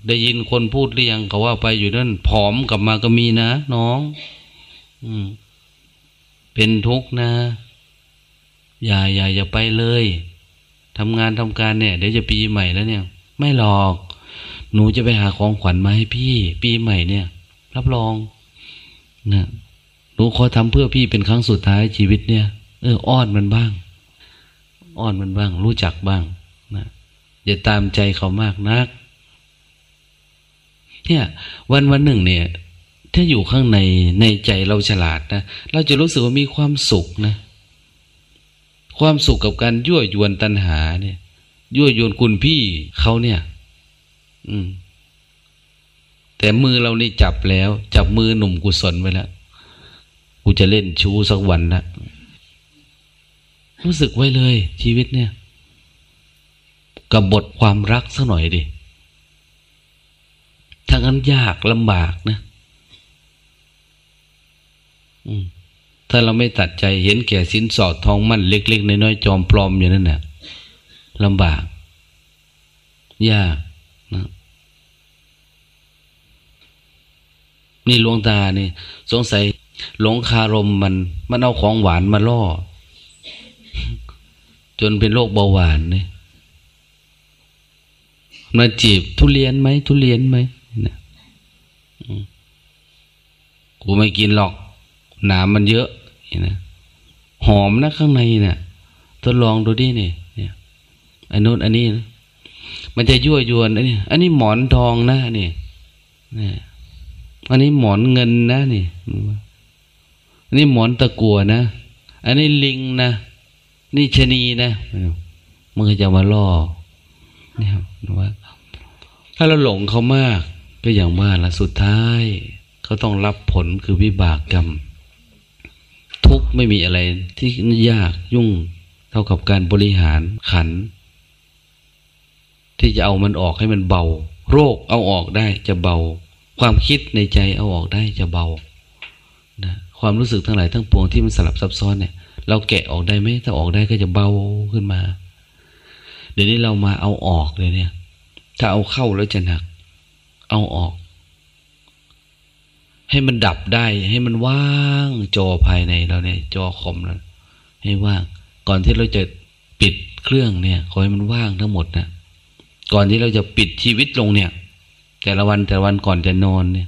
ได้ยินคนพูดเรียงเขาว่าไปอยู่นั่นผอมกลับมาก็มีนะน้อง อืม เป็นทุกข์นะ อย่าอย่าอย่าไปเลยทำงานทำการเนี่ยเดี๋ยวจะปีใหม่แล้วเนี่ย ไม่หรอก หนูจะไปหาของขวัญมาให้พี่ ปีใหม่เนี่ย รับรองนะหนูขอทำเพื่อพี่เป็นครั้งสุดท้ายชีวิตเนี่ย เอออ้อนมันบ้าง อ้อนมันบ้าง รู้จักบ้างนะอย่าตามใจเขามากนัก เนี่ย วันวันหนึ่งเนี่ย ถ้าอยู่ข้างในในใจเราฉลาดนะเราจะรู้สึกว่ามีความสุขนะความสุขกับการยั่วยวนตัณหาเนี่ย ยั่วยวนคุณพี่เขาเนี่ย อืม แต่มือเรานี่จับแล้ว จับมือหนุ่มกุศลไว้แล้วกูจะเล่นชู้สักวันนะรู้สึกไว้เลย ชีวิตเนี่ยกับบทความรักสักหน่อยดิทางนั้นยากลำบากนะถ้าเราไม่ตัดใจเห็นแก่สินสอดทองมั่นเล็กๆน้อยๆจอมปลอมอย่างนั้นเนี่ยลำบาก ยากนะ นี่หลวงตานี่สงสัยหลงคารมมันมันเอาของหวานมาล่อ จนเป็นโรคเบาหวานเนี่ยมาจีบทุเรียนไหมทุเรียนไหมนะกูไม่กินหรอกหนามมันเยอะนะหอมนะข้างในเนะี่ยทดลองดูดิเนี่ยอันนู้นอันนี้นะมันจะยั่วยวนอันนี้ อันนี้หมอนทองนะนี่นี่ อันนี้หมอนเงินนะนี่อันนี้หมอนตะกัวนะ อันนี้ลิงนะ นี่ชนีนะมันก็จะมาล่อนี่ครับว่า ถ้าเราหลงเขามาก ก็อย่างว่าละสุดท้าย เขาต้องรับผลคือวิบากกรรม ทุกไม่มีอะไรที่ยากยุ่งเท่ากับการบริหารขัน ที่จะเอามันออกให้มันเบา โรคเอาออกได้จะเบา ความคิดในใจเอาออกได้จะเบานะความรู้สึกทั้งหลายทั้งปวงที่มันสลับซับซ้อนเนี่ย เราแกะออกได้ไหมถ้าออกได้ก็จะเบาขึ้นมา เดี๋ยวนี้เรามาเอาออกเลยเนี่ย ถ้าเอาเข้าแล้วจะหนัก เอาออก ให้มันดับได้ ให้มันว่างจอภายในเราเนี่ย จอคอมเราให้ว่าง ก่อนที่เราจะปิดเครื่องเนี่ย ขอให้มันว่างทั้งหมดนะก่อนที่เราจะปิดชีวิตลงเนี่ย แต่ละวันแต่ละวันก่อนจะนอนเนี่ย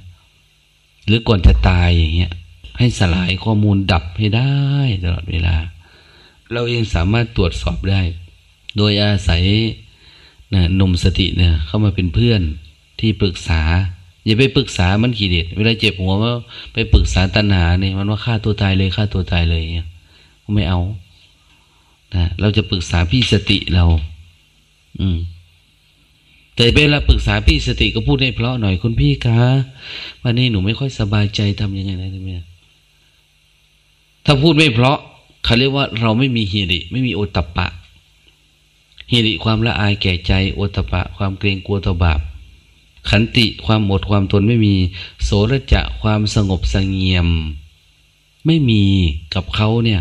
หรือก่อนจะตายอย่างเงี้ย ให้สลายข้อมูลดับให้ได้ตลอดเวลา เราเองสามารถตรวจสอบได้ โดยอาศัยนะนมสติเนี่ยเข้ามาเป็นเพื่อนที่ปรึกษา อย่าไปปรึกษามันขีดเด็ดเวลาเจ็บหัวว่าไปปรึกษาตัณหาเนี่ยมันว่าฆ่าตัวตายเลยฆ่าตัวตายเลยเนี่ยไม่เอานะเราจะปรึกษาพี่สติเรา อืม แต่เวลาปรึกษาพี่สติก็พูดให้เพราะหน่อยคุณพี่คะวันนี้หนูไม่ค่อยสบายใจทำยังไงนะท่านเนี่ยถ้าพูดไม่เพราะเขาเรียกว่าเราไม่มีเฮริไม่มีโอตปะเฮริความละอายแก่ใจโอตปะ ความเกรงกลัวต่อบาปขันติความอดความทนไม่มี โสรจะความสงบสงเงียม ไม่มีกับเขาเนี่ย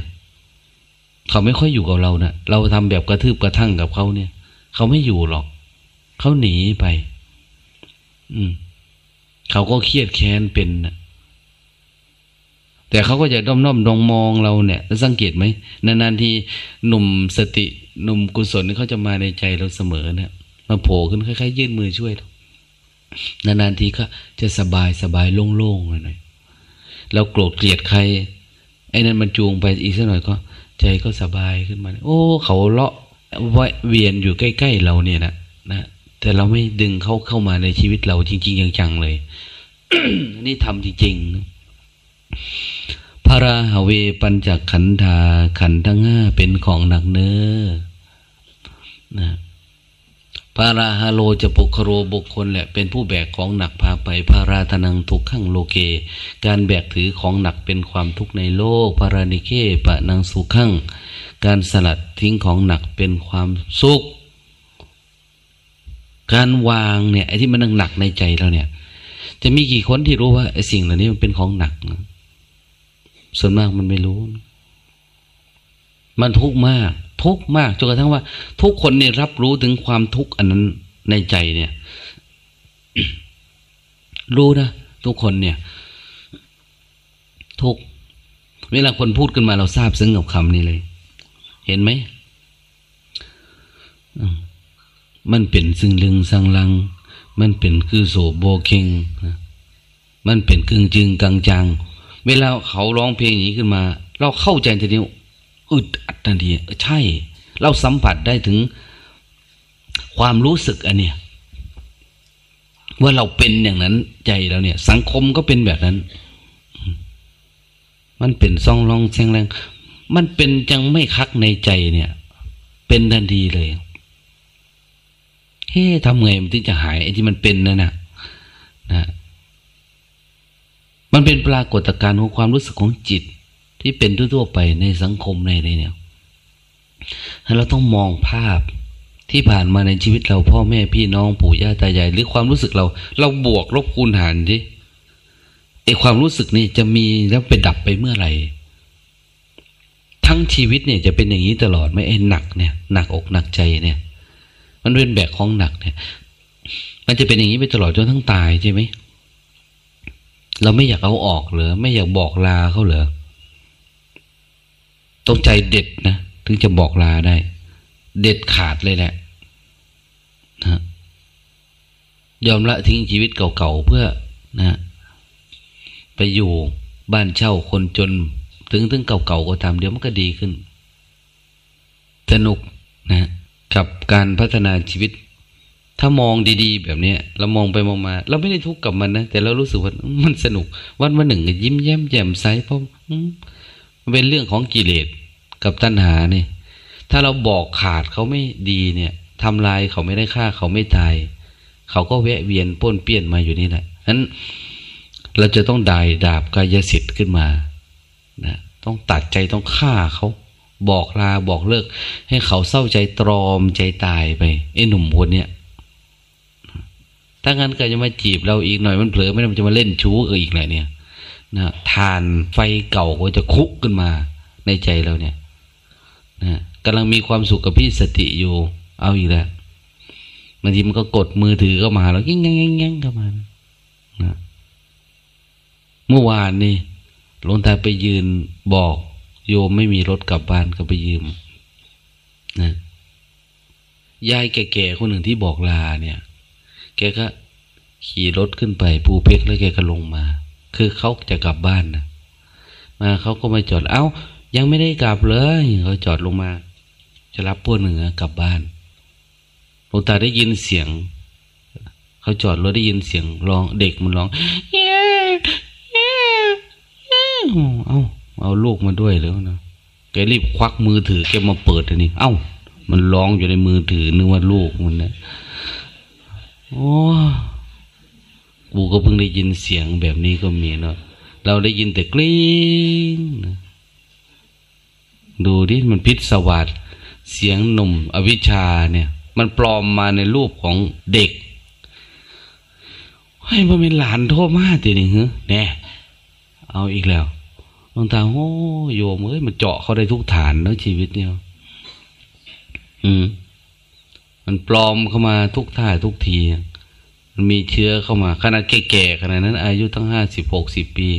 เขาไม่ค่อยอยู่กับเรานะเราทำแบบกระทืบกระทั่งกับเขาเนี่ย เขาไม่อยู่หรอก เขาหนีไป อืม เขาก็เครียดแค้นเป็นนะแต่เขาก็จะด้อมน้อมดองมองเราเนี่ยสังเกตไหมนานๆทีหนุ่มสติหนุ่มกุศลเขาจะมาในใจเราเสมอเนะี่ยมาโผล่ขึ้นคล้ายๆยื่นมือช่วยเรานานๆทีก็จะสบายสบายโล่งๆหน่อยเราโกรธเกลียดใคร ไอ้นั่นมันจูงไปอีกสักหน่อยก็ ใจก็สบายขึ้นมา โอ้ เขาเลาะวเวียนอยู่ใกล้ๆเราเนี่ยนะนะ แต่เราไม่ดึงเขาเข้ามาในชีวิตเราจริง ๆ จังๆเลยนี่ทำจริงๆพระราหเวปัญจขันธาขันทั้งห้าเป็นของหนักเนื้อนะพาราฮาโลจะปุคโรบุคคลแหละเป็นผู้แบกของหนักพาไปพาราธนังทุกขังโลเก การแบกถือของหนักเป็นความทุกข์ในโลกพารานิเคปะนังสุขังการสลัดทิ้งของหนักเป็นความสุข การวางเนี่ยไอ้ที่มันหนักในใจเราเนี่ย จะมีกี่คนที่รู้ว่าไอ้สิ่งเหล่านี้มันเป็นของหนักนะส่วนมากมันไม่รู้ มันทุกข์มาก ทุกข์มากจนกระทั่งว่า ทุกคนเนี่ยรับรู้ถึงความทุกข์อันนั้นในใจเนี่ย รู้นะทุกคนเนี่ย ทุกเวลาคนพูดขึ้นมาเราทราบซึ้งกับคำนี้เลย เห็นไหม มันเป็นซึ่งลึงสังลัง มันเป็นคือโสโบเคงมันเป็นกึ่งจึงกังจังเวลาเขาร้องเพลงนี้ขึ้นมา เราเข้าใจทีเดียวอึดอัดทันทีใช่ เราสัมผัสได้ถึงความรู้สึกอันเนี้ยว่าเราเป็นอย่างนั้นใจเราเนี่ย สังคมก็เป็นแบบนั้น มันเป็นซองรองแซงแรง มันเป็นจังไม่คักในใจเนี่ย เป็นทันทีเลย เฮ้ทำไงมันถึงจะหายไอ้ที่มันเป็นนั่นนะนะมันเป็นปรากฏการณ์ของความรู้สึกของจิต ที่เป็นทั่วๆไปในสังคมในนี้เนี่ยเราต้องมองภาพที่ผ่านมาในชีวิตเราพ่อแม่พี่น้องปู่ย่าตายายหรือความรู้สึกเรา เราบวกลบคูณหารดิไอความรู้สึกนี่จะมีแล้วไปดับไปเมื่อไหร่ทั้งชีวิตเนี่ยจะเป็นอย่างนี้ตลอดไหมไอ้หนักเนี่ยหนักอกหนักใจเนี่ย มันเป็นแบกของหนักเนี่ย มันจะเป็นอย่างนี้ไปตลอดจนทั้งตายใช่ไหมเราไม่อยากเอาออกเหรอไม่อยากบอกลาเขาเหรอต้องใจเด็ดนะถึงจะบอกลาได้ เด็ดขาดเลยแหละนะยอมละทิ้งชีวิตเก่าๆเพื่อนะ ไปอยู่บ้านเช่าคนจน ถึงถึงเก่าๆก็ทำเดี๋ยวมันก็ดีขึ้น สนุกนะ กับการพัฒนาชีวิต ถ้ามองดี ๆ แบบนี้เรามองไปมองมา เราไม่ได้ทุกข์กับมันนะแต่เรารู้สึกว่ามันสนุก วันวันหนึ่งยิ้มแย้มแจ่มใสเพราะมันเป็นเรื่องของกิเลสกับตัณหาเนี่ยถ้าเราบอกขาดเขาไม่ดีเนี่ยทำลายเขาไม่ได้ฆ่าเขาไม่ตาย เขาก็แวะเวียนป้นเปี้ยนมาอยู่นี่แหละนั้นเราจะต้องดายดาบกายสิทธิ์ขึ้นมานะต้องตัดใจต้องฆ่าเขา บอกลาบอกเลิก ให้เขาเศร้าใจตรอมใจตายไปไอ้หนุ่มคนเนี้ยถ้างั้นก็จะมาจีบเราอีกหน่อยมันเผลอไม่ได้มันจะมาเล่นชู้เอออีกแหละเนี่ยนะทานไฟเก่าก็จะคุกขึ้นมาในใจเราเนี่ยนะกำลังมีความสุขกับพี่สติอยู่ เอาอีกแล้วบางทีมันก็กดมือถือเข้ามาแล้วยิ่งยิ่งแง่งเข้ามานะเมื่อวานนี่หลวงตาไปยืนบอก โยมไม่มีรถกลับบ้านก็ไปยืมนะยายแก่ๆคนหนึ่งที่บอกลาเนี่ย แกก็ขี่รถขึ้นไปภูเพกแล้วแกก็ลงมา คือเขาจะกลับบ้านนะมาเขาก็มาจอดเอา้า ยังไม่ได้กลับเลยเขาจอดลงมา จะรับพวกหนึ่งกลับบ้านหลวงตาได้ยินเสียง เขาจอดรถได้ยินเสียงร้องเด็กมันร้องเย้เย้เอ้า เอาลูกมาด้วยแล้วนะแกรีบควักมือถือแกมาเปิดอันนี้ เอ้า มันร้องอยู่ในมือถือนึกว่าลูกมันนะโอ้กูก็เพิ่งได้ยินเสียงแบบนี้ก็มีเนาะเราได้ยินแต่กลิ้งดูดิมันพิษสวัสดเสียงหนุ่มอวิชชาเนี่ย มันปลอมมาในรูปของเด็กให้มันเป็นหลานโทษมากทีนี้เหรอแน่เอาอีกแล้ว บางทางโอ้โยมเอ้ยมันเจาะเขาได้ทุกฐานแล้วชีวิตเนี่ยอืม มันปลอมเข้ามาทุกท่าทุกทีมันมีเชื้อเข้ามาขนาดแก่ๆขนาดนั้น อายุตั้งห้าสิบหกสิบปี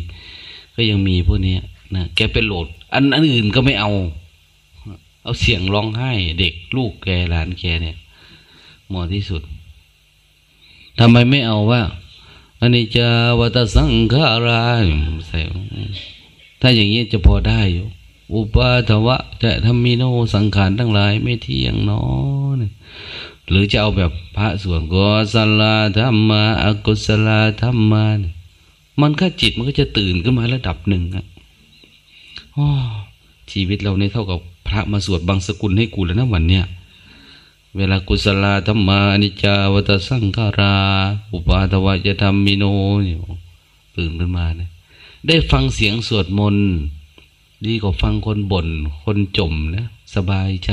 ก็ยังมีพวกนี้นะแกเป็นโหลด อันอันอื่นก็ไม่เอา เอาเสียงร้องไห้ เด็กลูกแกหลานแกเนี่ยเหมาะที่สุดทำไมไม่เอาว่าอันนี้จะวัตสังขาราใส่ ถ้าอย่างนี้จะพอได้อยู่ อุปาทวะจะทำมีโนสังขารทั้งหลายไม่เที่ยงนอนหรือจะเอาแบบพระส่วนกุศลธรรมะอกุศลาธรรมะมันก็จิตมันก็จะตื่นขึ้นมาระดับหนึ่งอะชีวิตเราเนี่ยเท่ากับพระมาสวดบางสกุลให้กูแล้วนะวันเนี้ยเวลากุศลธรรมะอนิจจาวัตสังขารา อุปาทวะจะทำมิโนเนี่ยตื่นขึ้นมาเนี่ย ได้ฟังเสียงสวดมนต์ดีกว่าฟังคนบน่นคนจมนะสบายใจ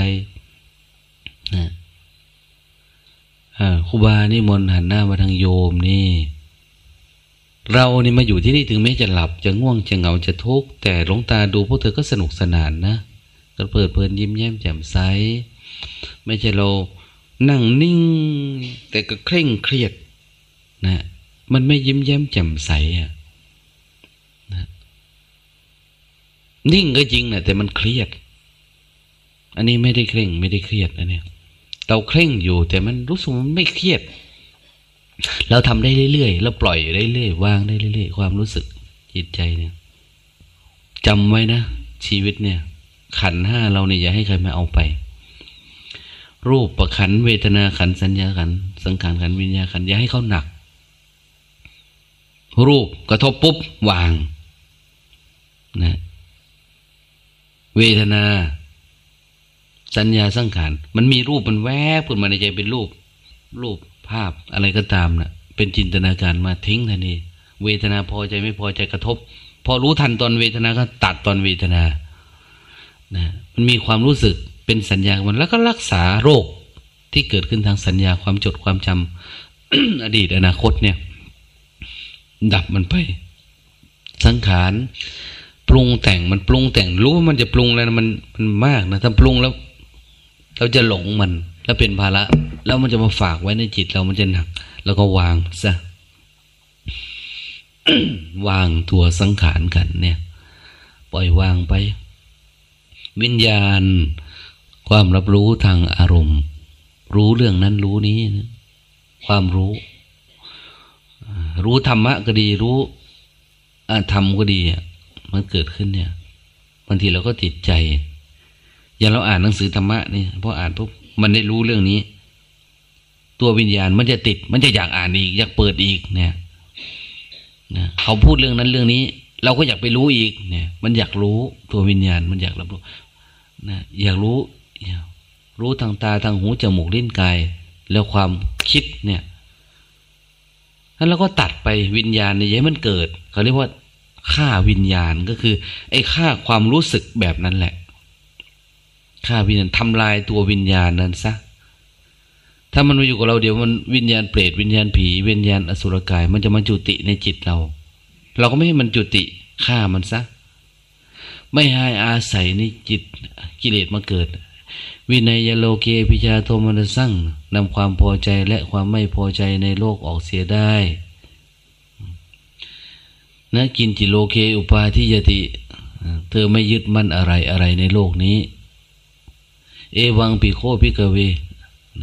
นะครูบานี่มนหันหน้ามาทางโยมนี่ เรานี่มาอยู่ที่นี่ถึงแม้จะหลับจะง่วงจะเหงาจะทุกข์แต่หลวงตาดูพวกเธอก็สนุกสนานนะก็เปิดเพลินยิ้มแย้มแจ่มใสไม่ใช่เรานั่งนิ่ง แต่ก็เคร่งเครียดนะ มันไม่ยิ้มแย้มแจ่มใสอะนะ นิ่งก็จริงนะแต่มันเครียด อันนี้ไม่ได้เคร่งไม่ได้เครียดนะเนี่ยเราเคร่งอยู่แต่มันรู้สึกมันไม่เครียด เราทำได้เรื่อยๆเราปล่อยได้เรื่อยวางได้เรื่อยๆความรู้สึกจิตใจเนี่ยจำไว้นะชีวิตเนี่ย ขันห้าเราเนี่ยอย่าให้ใครมาเอาไป รูปประขันเวทนาขันสัญญาขันสังขารขันวิญญาขันอย่าให้เขาหนัก รูปกระทบปุ๊บวาง นะ เวทนา สัญญาสังขารมันมีรูปมันแวบขึ้นมาในใจเป็นรูป รูปภาพอะไรก็ตามนะ่ะ เป็นจินตนาการมาทิ้งทันทีเวทนาพอใจไม่พอใจกระทบ พอรู้ทันตอนเวทนาก็ตัดตอนเวทนานะมันมีความรู้สึกเป็นสัญญามันแล้วก็รักษาโรคที่เกิดขึ้นทางสัญญาความจดความจำอดีตอนาคตเนี่ย ดับมันไป สังขาร ปรุงแต่งมันปรุงแต่งรู้ว่ามันจะปรุงแล้วมันมันมากนะถ้าปรุงแล้วเราจะหลงมัน แล้วเป็นภาระแล้วมันจะมาฝากไว้ในจิตเรามันจะหนัก แล้วก็วางซะวางตัวสังขารกันเนี่ย ปล่อยวางไป วิญญาณ ความรับรู้ทางอารมณ์ รู้เรื่องนั้นรู้นี้นะความรู้ รู้ธรรมะก็ดีรู้ธรรมก็ดี มันเกิดขึ้นเนี่ยบางทีเราก็ติดใจ อย่างเราอ่านหนังสือธรรมะนี่พออ่านปุ๊บมันได้รู้เรื่องนี้ ตัววิญญาณมันจะติด มันจะอยากอ่านอีก อยากเปิดอีกเนี่ยนะเขาพูดเรื่องนั้นเรื่องนี้ เราก็อยากไปรู้อีกเนี่ย มันอยากรู้ตัววิญญาณมันอยากรับรู้นะอยากรู้รู้ทางตาทางหูจมูกลิ้นกาย แล้วความคิดเนี่ยแล้วเราก็ตัดไปวิญญาณเนี่ยมันเกิดเขาเรียกว่า ฆ่าวิญญาณก็คือ ไอ้ฆ่าความรู้สึกแบบนั้นแหละฆ่าวิญญาณทำลายตัววิญญาณนั้นซะถ้ามันมาอยู่กับเราเดี๋ยวมันวิญญาณเปรตวิญญาณผีวิญญาณอสุรกาย มันจะมาจุติในจิตเรา เราก็ไม่ให้มันจุติฆ่ามันซะไม่ให้อาศัยในจิตกิเลสมาเกิด วินัยโลเกพิชาโทมันสั่งนำความพอใจและความไม่พอใจในโลกออกเสียได้ นะกิญจิโลเก อุปาทิยะติ เธอไม่ยึดมั่นอะไรอะไรในโลกนี้ เอวัมปิโข ภิกขะเว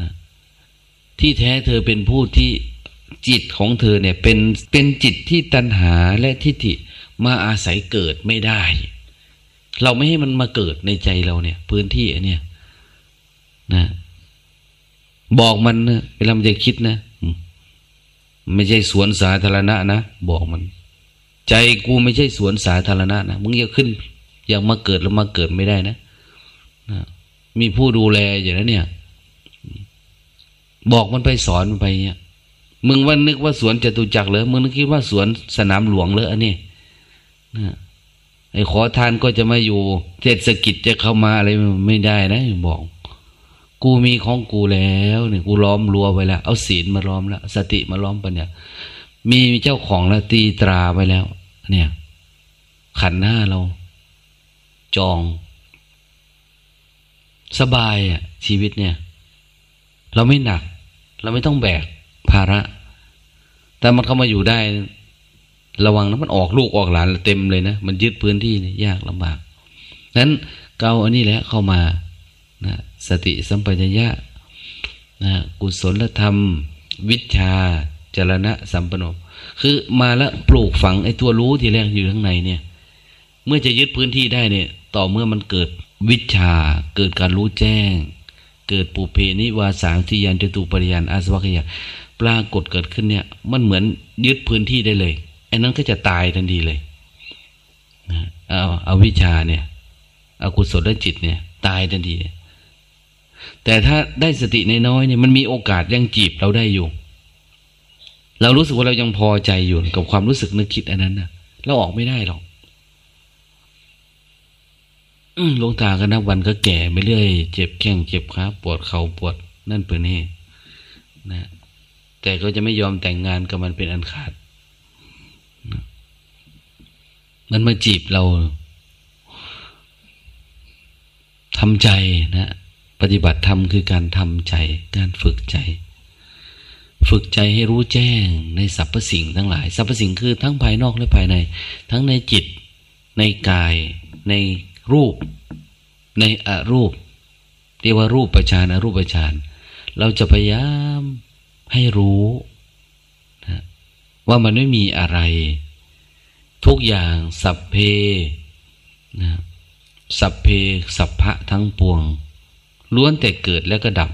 นะที่แท้เธอเป็นผู้ที่จิตของเธอเนี่ยเป็นเป็นจิตที่ตัณหาและทิฏฐิมาอาศัยเกิดไม่ได้ เราไม่ให้มันมาเกิดในใจเราเนี่ย พื้นที่อันเนี้ยนะบอกมันนะเวลามันจะคิดนะ ไม่ใช่สวนสาธารณะนะ บอกมัน ใจกูไม่ใช่สวนสาธารณะนะมึงอย่าขึ้นอย่างมาเกิดแล้วมาเกิดไม่ได้นะนะมีผู้ดูแลอย่างนั้นเนี่ย บอกมันไปสอนมันไปเนี่ยมึงว่านึกว่าสวนจตุจักรเลยมึงนึกคิดว่าสวนสนามหลวงเลยอันนี้นะไอ้ขอทานก็จะมาอยู่เทศกิจจะเข้ามาอะไรไม่ได้นะบอก กูมีของกูแล้วเนี่ยกูล้อมรั้วไว้แล้วเอาศีลมาล้อมแล้วสติมาล้อมไปเนี่ย มีเจ้าของแล้วตีตราไว้แล้ว เนี่ย ขันหน้าเรา จอง สบายอะ ชีวิตเนี่ย เราไม่หนัก เราไม่ต้องแบกภาระ แต่มันเข้ามาอยู่ได้ ระวังนะมันออกลูกออกหลานเต็มเลยนะ มันยึดพื้นที่เนี่ยยากลำบากนั้นเกาอันนี้แหละเข้ามานะสติสัมปชัญญะนะกุศลธรรม วิชา จรณะสัมปโนคือมาแล้วปลูกฝังไอ้ตัวรู้ที่แรกอยู่ข้างในเนี่ย เมื่อจะยึดพื้นที่ได้เนี่ย ต่อเมื่อมันเกิดวิชา เกิดการรู้แจ้ง เกิดปุเพนิวาสางทิยานจตุปริยานอาสวัคยาปรากฏเกิดขึ้นเนี่ย มันเหมือนยึดพื้นที่ได้เลยไอ้นั้นก็จะตายทันทีเลยเอาเอาวิชาเนี่ยเอากุศลจิตเนี่ย ตายทันทีแต่ถ้าได้สติในน้อยเนี่ยมันมีโอกาสยังจีบเราได้อยู่ เรารู้สึกว่าเรายังพอใจอยู่กับความรู้สึกนึกคิดอันนั้นนะเราออกไม่ได้หรอกหลวงตาก็นับวันก็แก่ไปเรื่อยเจ็บแข้งเจ็บขาปวดเข่าปวดนั่นเปื่อนี่นะแต่ก็จะไม่ยอมแต่งงานกับมันเป็นอันขาดนะมันมาจีบเราทำใจนะ ปฏิบัติธรรมคือการทำใจ การฝึกใจ ฝึกใจให้รู้แจ้งในสรรพสิ่งทั้งหลาย สรรพสิ่งคือทั้งภายนอกและภายใน ทั้งในจิต ในกาย ในรูป ในอรูปเรียกว่ารูปประชานอรูปประชานเราจะพยายามให้รู้นะว่ามันไม่มีอะไร ทุกอย่างสัพเพนะสัพเพสัพพะทั้งปวงล้วนแต่เกิดแล้วก็ดับ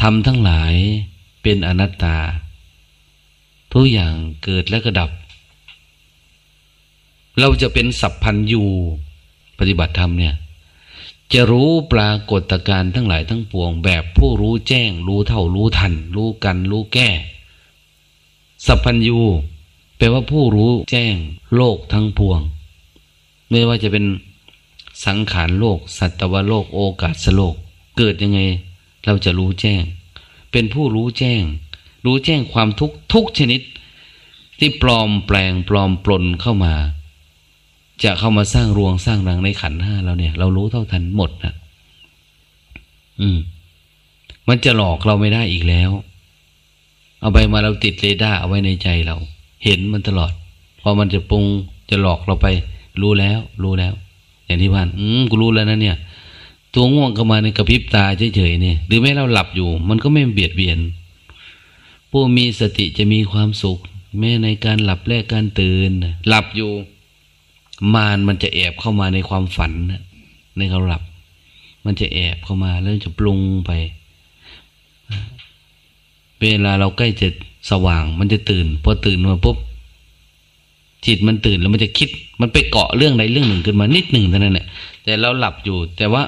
ทำทั้งหลายเป็นอนัตตา ทุกอย่างเกิดแล้วก็ดับ เราจะเป็นสัพพันยูปฏิบัติธรรมเนี่ย จะรู้ปรากฏการณ์ทั้งหลายทั้งปวง แบบผู้รู้แจ้ง รู้เท่ารู้ทัน รู้กันรู้แก้ สัพพัญยูแปลว่าผู้รู้แจ้งโลกทั้งปวง ไม่ว่าจะเป็นสังขารโลก สัตวโลก โอกาสโลก เกิดยังไง เราจะรู้แจ้ง เป็นผู้รู้แจ้ง รู้แจ้งความทุกทุกชนิด ที่ปลอมแปลงปลอมปลนเข้ามา จะเข้ามาสร้างรวงสร้างรังในขันห้าเราเนี่ย เรารู้เท่าทันหมดนะอืม มันจะหลอกเราไม่ได้อีกแล้ว เอาไปมาเราติดเรดาร์เอาไว้ในใจเรา เห็นมันตลอด พอมันจะปรุงจะหลอกเราไป รู้แล้ว รู้แล้ว อย่างที่ว่านอืมกูรู้แล้วนะเนี่ย ตัวง่วงเข้ามาในกระพริบตาเฉยๆเนี่ยหรือแม้เราหลับอยู่ มันก็ไม่เบียดเบียน ผู้มีสติจะมีความสุข แม้ในการหลับและการตื่น หลับอยู่ มารมันจะแอบเข้ามาในความฝันในเขาหลับ มันจะแอบเข้ามาแล้วจะปรุงไป เวลาเราใกล้จะสว่าง มันจะตื่นพอตื่นมาปุ๊บจิตมันตื่นแล้วมันจะคิด มันไปเกาะเรื่องใดเรื่องหนึ่งขึ้นมานิดหนึ่งเท่านั้นแหละแต่เราหลับอยู่ แต่ว่า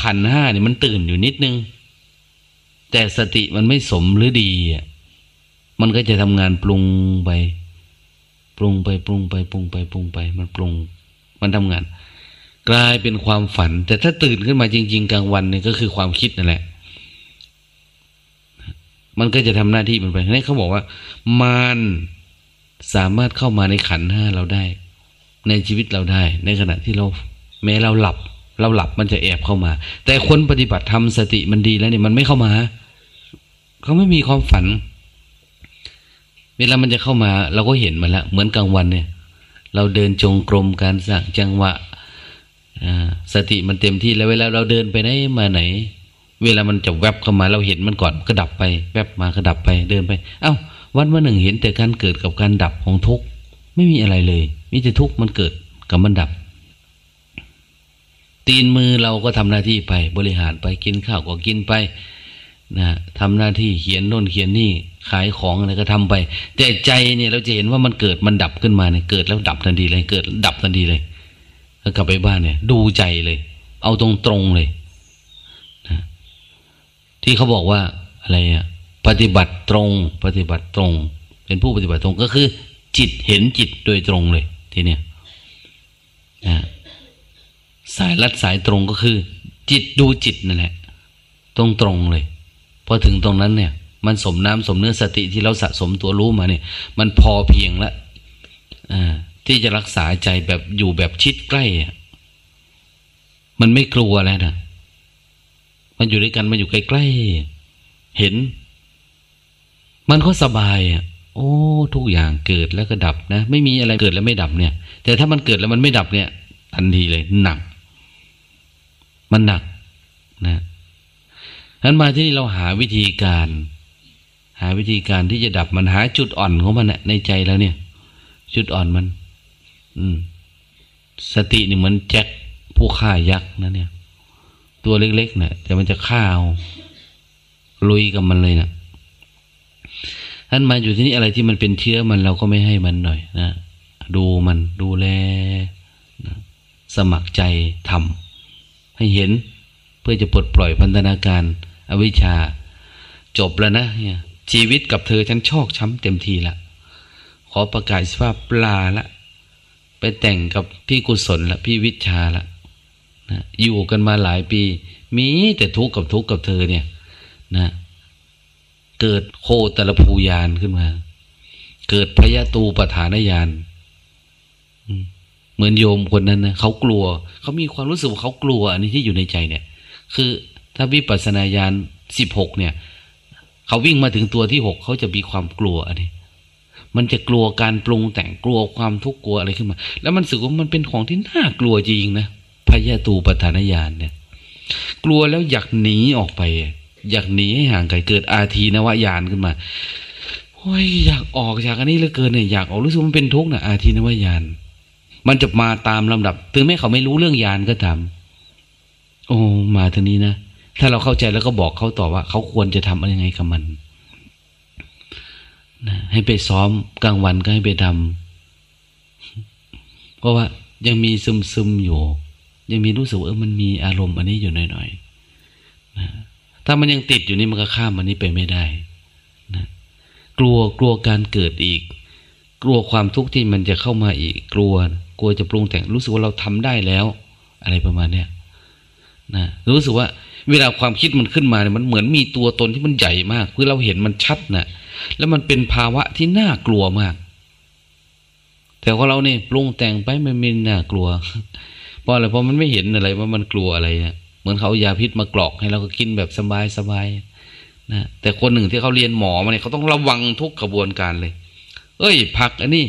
ขันห้านี่มันตื่นอยู่นิดนึง แต่สติมันไม่สมหรือดีอะมันก็จะทำงานปรุงไป ปรุงไปปรุงไปปรุงไปปรุงไป มันปรุง มันทำงาน กลายเป็นความฝัน แต่ถ้าตื่นขึ้นมาจริง ๆ กลางวันเนี่ยก็คือความคิดนั่นแหละ มันก็จะทำหน้าที่มันไปนี่เขาบอกว่า มารสามารถเข้ามาในขันห้าเราได้ ในชีวิตเราได้ ในขณะที่เรา แม้เราหลับ เราหลับมันจะแอบเข้ามา แต่คนปฏิบัติทำสติมันดีแล้วเนี่ยมันไม่เข้ามาเขาไม่มีความฝัน เวลามันจะเข้ามา เราก็เห็นมันแล้วเหมือนกลางวันเนี่ย เราเดินจงกรมการสั่งจังหวะสติมันเต็มที่แล้วเวลาเราเดินไปไหนมาไหน เวลามันจะแวบเข้ามา เราเห็นมันก่อนก็ดับไป แวบมาก็ดับไปเดินไป เอา้า วันวันหนึ่งเห็นแต่การเกิดกับการดับของทุกข์ไม่มีอะไรเลยมีแต่ทุกมันเกิดกับมันดับ ตีนมือเราก็ทำหน้าที่ไป บริหารไปกินข้าวก็กินไปนะทำหน้าที่เขียนโน่นเขียนนี่ขายของอะไรก็ทำไป แต่ใจเนี่ยเราจะเห็นว่ามันเกิดมันดับขึ้นมาเนี่ยเกิดแล้วดับทันทีเลยเกิดดับทันทีเลยแล้วกลับไปบ้านเนี่ย ดูใจเลย เอาตรงตรงเลยนะที่เขาบอกว่าอะไรอะปฏิบัติตรง ปฏิบัติตรง เป็นผู้ปฏิบัติตรงก็คือ จิตเห็นจิตโดยตรงเลย ทีเนี้ยนะ สายลัดสายตรงก็คือ จิตดูจิตนั่นแหละ ตรงตรงเลยพอถึงตรงนั้นเนี่ย มันสมน้ำสมเนื้อสติที่เราสะสมตัวรู้มาเนี่ย มันพอเพียงละที่จะรักษาใจแบบอยู่แบบชิดใกล้มันไม่กลัวแล้วนะมันอยู่ด้วยกันมันอยู่ใกล้ๆเห็น มันก็สบายอะโอ้ทุกอย่างเกิดแล้วก็ดับนะ ไม่มีอะไรเกิดแล้วไม่ดับเนี่ย แต่ถ้ามันเกิดแล้วมันไม่ดับเนี่ย ทันทีเลยหนัก มันหนักนะนั้นมาที่นี่เราหาวิธีการ หาวิธีการที่จะดับมันหาจุดอ่อนของมันในใจแล้วเนี่ย จุดอ่อนมัน อืม สตินี่เหมือนแจ็คผู้ฆ่ายักษ์นะเนี่ย ตัวเล็กๆเนี่ยแต่มันจะฆ่าเอาลุยกับมันเลยนะท่านมาอยู่ที่นี่อะไรที่มันเป็นเชื้อมันเราก็ไม่ให้มันหน่อยนะดูมันดูแลนะสมัครใจทำ ให้เห็นเพื่อจะปลดปล่อยพันธนาการอวิชชา จบแล้วนะเนี่ยชีวิตกับเธอฉันชอกช้ำเต็มทีละขอประกาศว่าปลาละ ไปแต่งกับพี่กุศลละพี่วิชาละนะอยู่กันมาหลายปี มีแต่ทุกข์กับทุกข์กับเธอเนี่ย นะ เกิดโคตรภูยานขึ้นมา เกิดพยาตูปฐานยาน เหมือนโยมคนนั้นนะเขากลัว เขามีความรู้สึกว่าเขากลัว อันนี้ที่อยู่ในใจเนี่ย คือถ้าวิปัสสนาญาณสิบหกเนี่ย เขาวิ่งมาถึงตัวที่หกเขาจะมีความกลัวอันนี้มันจะกลัวการปรุงแต่งกลัวความทุกข์กลัวอะไรขึ้นมา แล้วมันสึกว่ามันเป็นของที่น่ากลัวจริงนะพยาตูปฐานญาณเนี่ย กลัวแล้วอยากหนีออกไป อยากหนีให้ห่างไกลเกิดอาทีนวายานขึ้นมาโอ้ยอยากออกจากอันนี้เหลือเกินเนี่ยอยากออกรู้สึกมันเป็นทุกข์นะอาทีนวายาน มันจะมาตามลำดับ ถึงแม้เขาไม่รู้เรื่องยานก็ตามโอ้มาทางนี้นะถ้าเราเข้าใจแล้วก็บอกเขาต่อว่า เขาควรจะทำอะไรยังไงกับมันนะให้ไปซ้อมกลางวันก็ให้ไปทำเพราะว่ายังมีซึมซึมอยู่ ยังมีรู้สึกเออมันมีอารมณ์อันนี้อยู่หน่อยๆนะถ้ามันยังติดอยู่นี่มันก็ข้ามอันนี้ไปไม่ได้นะกลัวกลัวการเกิดอีก กลัวความทุกข์ที่มันจะเข้ามาอีกกลัว กลัวจะปรุงแต่งรู้สึกว่าเราทำได้แล้ว อะไรประมาณเนี้ยนะรู้สึกว่าเวลาความคิดมันขึ้นมาเนี่ยมันเหมือนมีตัวตนที่มันใหญ่มากเพื่อเราเห็นมันชัดนะแล้วมันเป็นภาวะที่น่ากลัวมาก แต่ของเราเนี่ยปรุงแต่งไปไม่มีน่ากลัวเพราะอะไรเพราะมันไม่เห็นอะไรว่ามันกลัวอะไรเนี่ยเหมือนเขายาพิษมากรอกให้เราก็กินแบบสบายสบายนะแต่คนหนึ่งที่เขาเรียนหมอมาเนี่ยเขาต้องระวังทุกกระบวนการเลย เอ้ย ผักอันนี้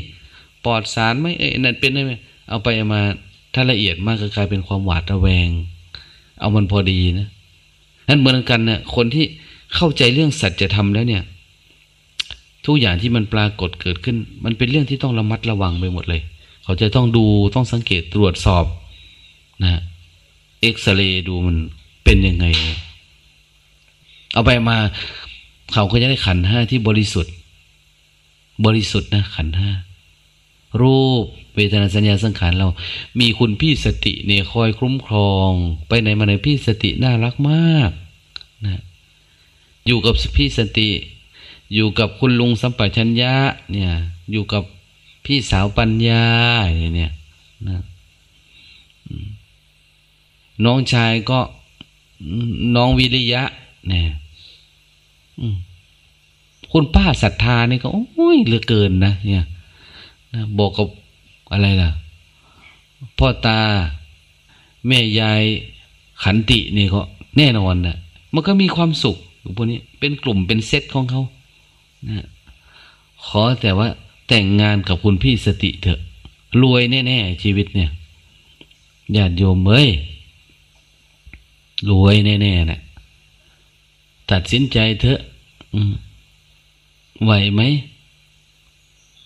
ปลอดสารไหมเอ้ยนั่นเป็นได้ไหมเอาไปเอามาถ้าละเอียดมากก็กลายเป็นความหวาดระแวง เอามันพอดีนะนั่นเหมือนกันเนี่ยคนที่เข้าใจเรื่องสัจธรรมแล้วเนี่ย ทุกอย่างที่มันปรากฏเกิดขึ้น มันเป็นเรื่องที่ต้องระมัดระวังไปหมดเลย เขาจะต้องดูต้องสังเกตตรวจสอบนะเอ็กซเรย์ดูมันเป็นยังไง เอาไปมา เขาก็จะได้ขันห้าที่บริสุทธิ์ บริสุทธิ์นะขันห้า รูปเวทนาสัญญาสังขารเรา มีคุณพี่สติเนี่ยคอยคุ้มครอง ไปไหนมาไหนพี่สติน่ารักมากนะอยู่กับพี่สติ อยู่กับคุณลุงสัมปชัญญะเนี่ย อยู่กับพี่สาวปัญญาเนี่ยนะน้องชายก็น้องวิริยะเนี่ยคุณป้าศรัทธานี่ก็โอ้ยเหลือเกินนะเนี่ย นะบอกกับอะไรล่ะพ่อตา แม่ยายขันตินี่ก็แน่นอนนะมันก็มีความสุขพวกนี้เป็นกลุ่มเป็นเซตของเขานะขอแต่ว่าแต่งงานกับคุณพี่สติเถอะ รวยแน่ๆชีวิตเนี่ยญาติโยมเอ้ยรวยแน่ๆนะตัดสินใจเถอะไหวไหม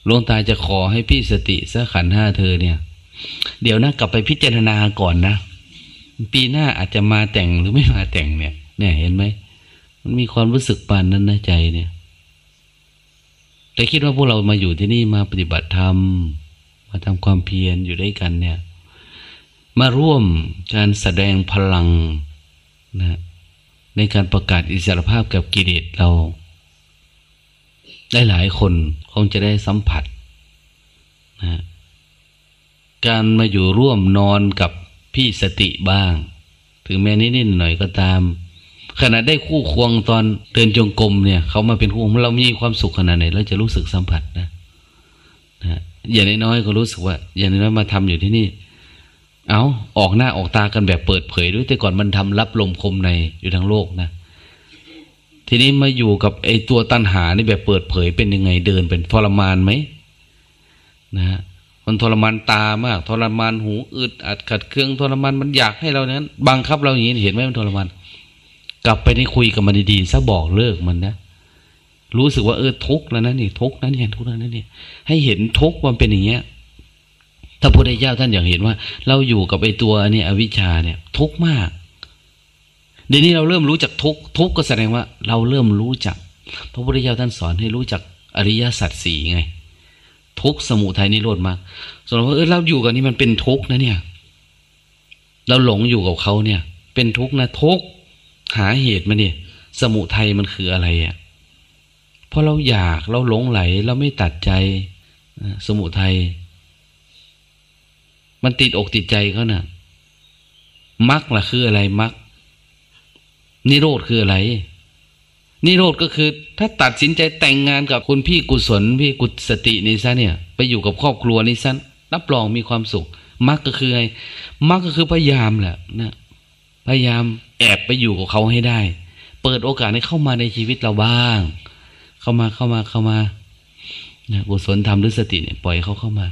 หลวงตาจะขอให้พี่สติสักขันห้าเธอเนี่ย เดี๋ยวนะกลับไปพิจารณาก่อนนะปีหน้าอาจจะมาแต่งหรือไม่มาแต่งเนี่ย เนี่ยเห็นไหมมันมีความรู้สึกปานนั้นนะใจเนี่ย แต่คิดว่าพวกเรามาอยู่ที่นี่มาปฏิบัติธรรม มาทำความเพียรอยู่ด้วยกันเนี่ย มาร่วมการแสดงพลังนะในการประกาศอิสรภาพกับกิเลสเรา หลายคนคงจะได้สัมผัสนะการมาอยู่ร่วมนอนกับพี่สติบ้าง ถึงแม้นิดๆหน่อยก็ตาม ขณะได้คู่ควงตอนเดินจงกรมเนี่ยเขามาเป็นคู่เรามีความสุขขนาดไหนเราจะรู้สึกสัมผัสนะนะอย่างน้อยๆก็รู้สึกว่า อย่างน้อยมาทำอยู่ที่นี่ เอาออกหน้าออกตากันแบบเปิดเผยด้วยแต่ก่อนมันทำรับลมคมในอยู่ทั้งโลกนะ ทีนี้มาอยู่กับไอ้ตัวตัณหานี่แบบเปิดเผยเป็นยังไงเดินเป็นทรมานไหมนะฮะมันทรมานตามาก ทรมานหูอึดอัดขัดเครื่องทรมานมันอยากให้เรานั้นบังคับเราอย่างนี้เห็นไหมมันทรมาน กลับไปนี่คุยกับมันดีๆซะบอกเลิกมันนะรู้สึกว่าเออทุกข์แล้วนะนี่ทุกข์นั้นเนี่ยทุกข์นั้นนี่ให้เห็นทุกข์มันเป็นอย่างเงี้ยถ้าพุทธเจ้าท่านอยากเห็นว่า เราอยู่กับไอ้ตัวอันนี้อวิชชาเนี่ย ทุกข์มาก เดี๋ยวนี้เราเริ่มรู้จักทุกทุกก็แสดงว่าเราเริ่มรู้จัก พระพุทธเจ้าท่านสอนให้รู้จักอริยสัจสี่ไง ทุกสมุทัยนิโรธมากส่วนว่าเออเราอยู่กับนี่มันเป็นทุกนะเนี่ย เราหลงอยู่กับเขาเนี่ย เป็นทุกนะทุกหาเหตุมาเนี่ยสมุทัยมันคืออะไรอะเพราะเราอยากเราหลงไหล เราไม่ตัดใจสมุทัยมันติดอกติดใจเขานะ่ะมักล่ะคืออะไรมัก นิโรธคืออะไร นิโรธก็คือ ถ้าตัดสินใจแต่งงานกับคุณพี่กุศลพี่กุศสตินี่ซะเนี่ย ไปอยู่กับครอบครัวนี่ซะรับรองมีความสุขมักก็คือไงมักก็คือพยายามแหละนะพยายามแอบไปอยู่กับเขาให้ได้ เปิดโอกาสให้เข้ามาในชีวิตเราบ้าง เข้ามาเข้ามาเข้ามานะกุศลธรรมหรือสติเนี่ยปล่อยเขาเข้ามา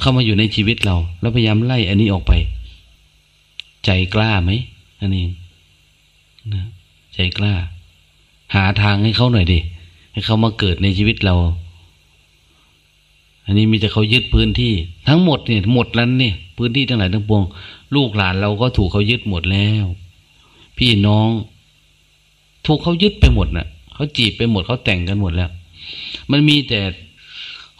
เข้ามาอยู่ในชีวิตเรา แล้วพยายามไล่อันนี้ออกไป ใจกล้าไหมอันนี้ นะใจกล้า หาทางให้เขาหน่อยดิให้เขามาเกิดในชีวิตเรา อันนี้มีแต่เขายึดพื้นที่ ทั้งหมดเนี่ยหมดแล้วเนี่ยพื้นที่ทั้งหลายทั้งปวง ลูกหลานเราก็ถูกเขายึดหมดแล้ว พี่น้อง ถูกเขายึดไปหมดนะ่ะเขาจีบไปหมดเขาแต่งกันหมดแล้ว มันมีแต่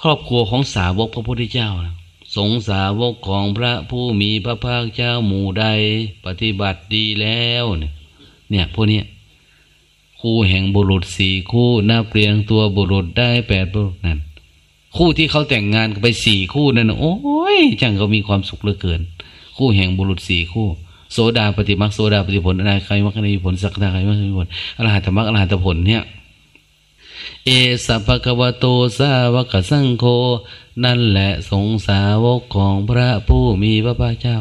ครอบครัวของสาวกพระพุทธเจ้านะสงสาวกของพระผู้มีพระภาคเจ้าหมู่ใด ปฏิบัติดีแล้วเนี่ย เนี่ยพวกนี้คู่แห่งบุรุษสี่คู่นับเรียงตัวบุรุษได้แปดบุรุษนั่นคู่ที่เขาแต่งงานไปสี่คู่นั่นโอ้ยจังเขามีความสุขเหลือเกิน คู่แห่งบุรุษสี่คู่ โสดาปฏิมักโสดาปฏิผลอะไรใครมักในผลสักดาใครมักในผลอรหัตมรรคอรหัตผลเนี่ยเอสัพพะวโตสาวกสังโฆนั่นแหละสงสาวกของพระผู้มีพระภาคเจ้า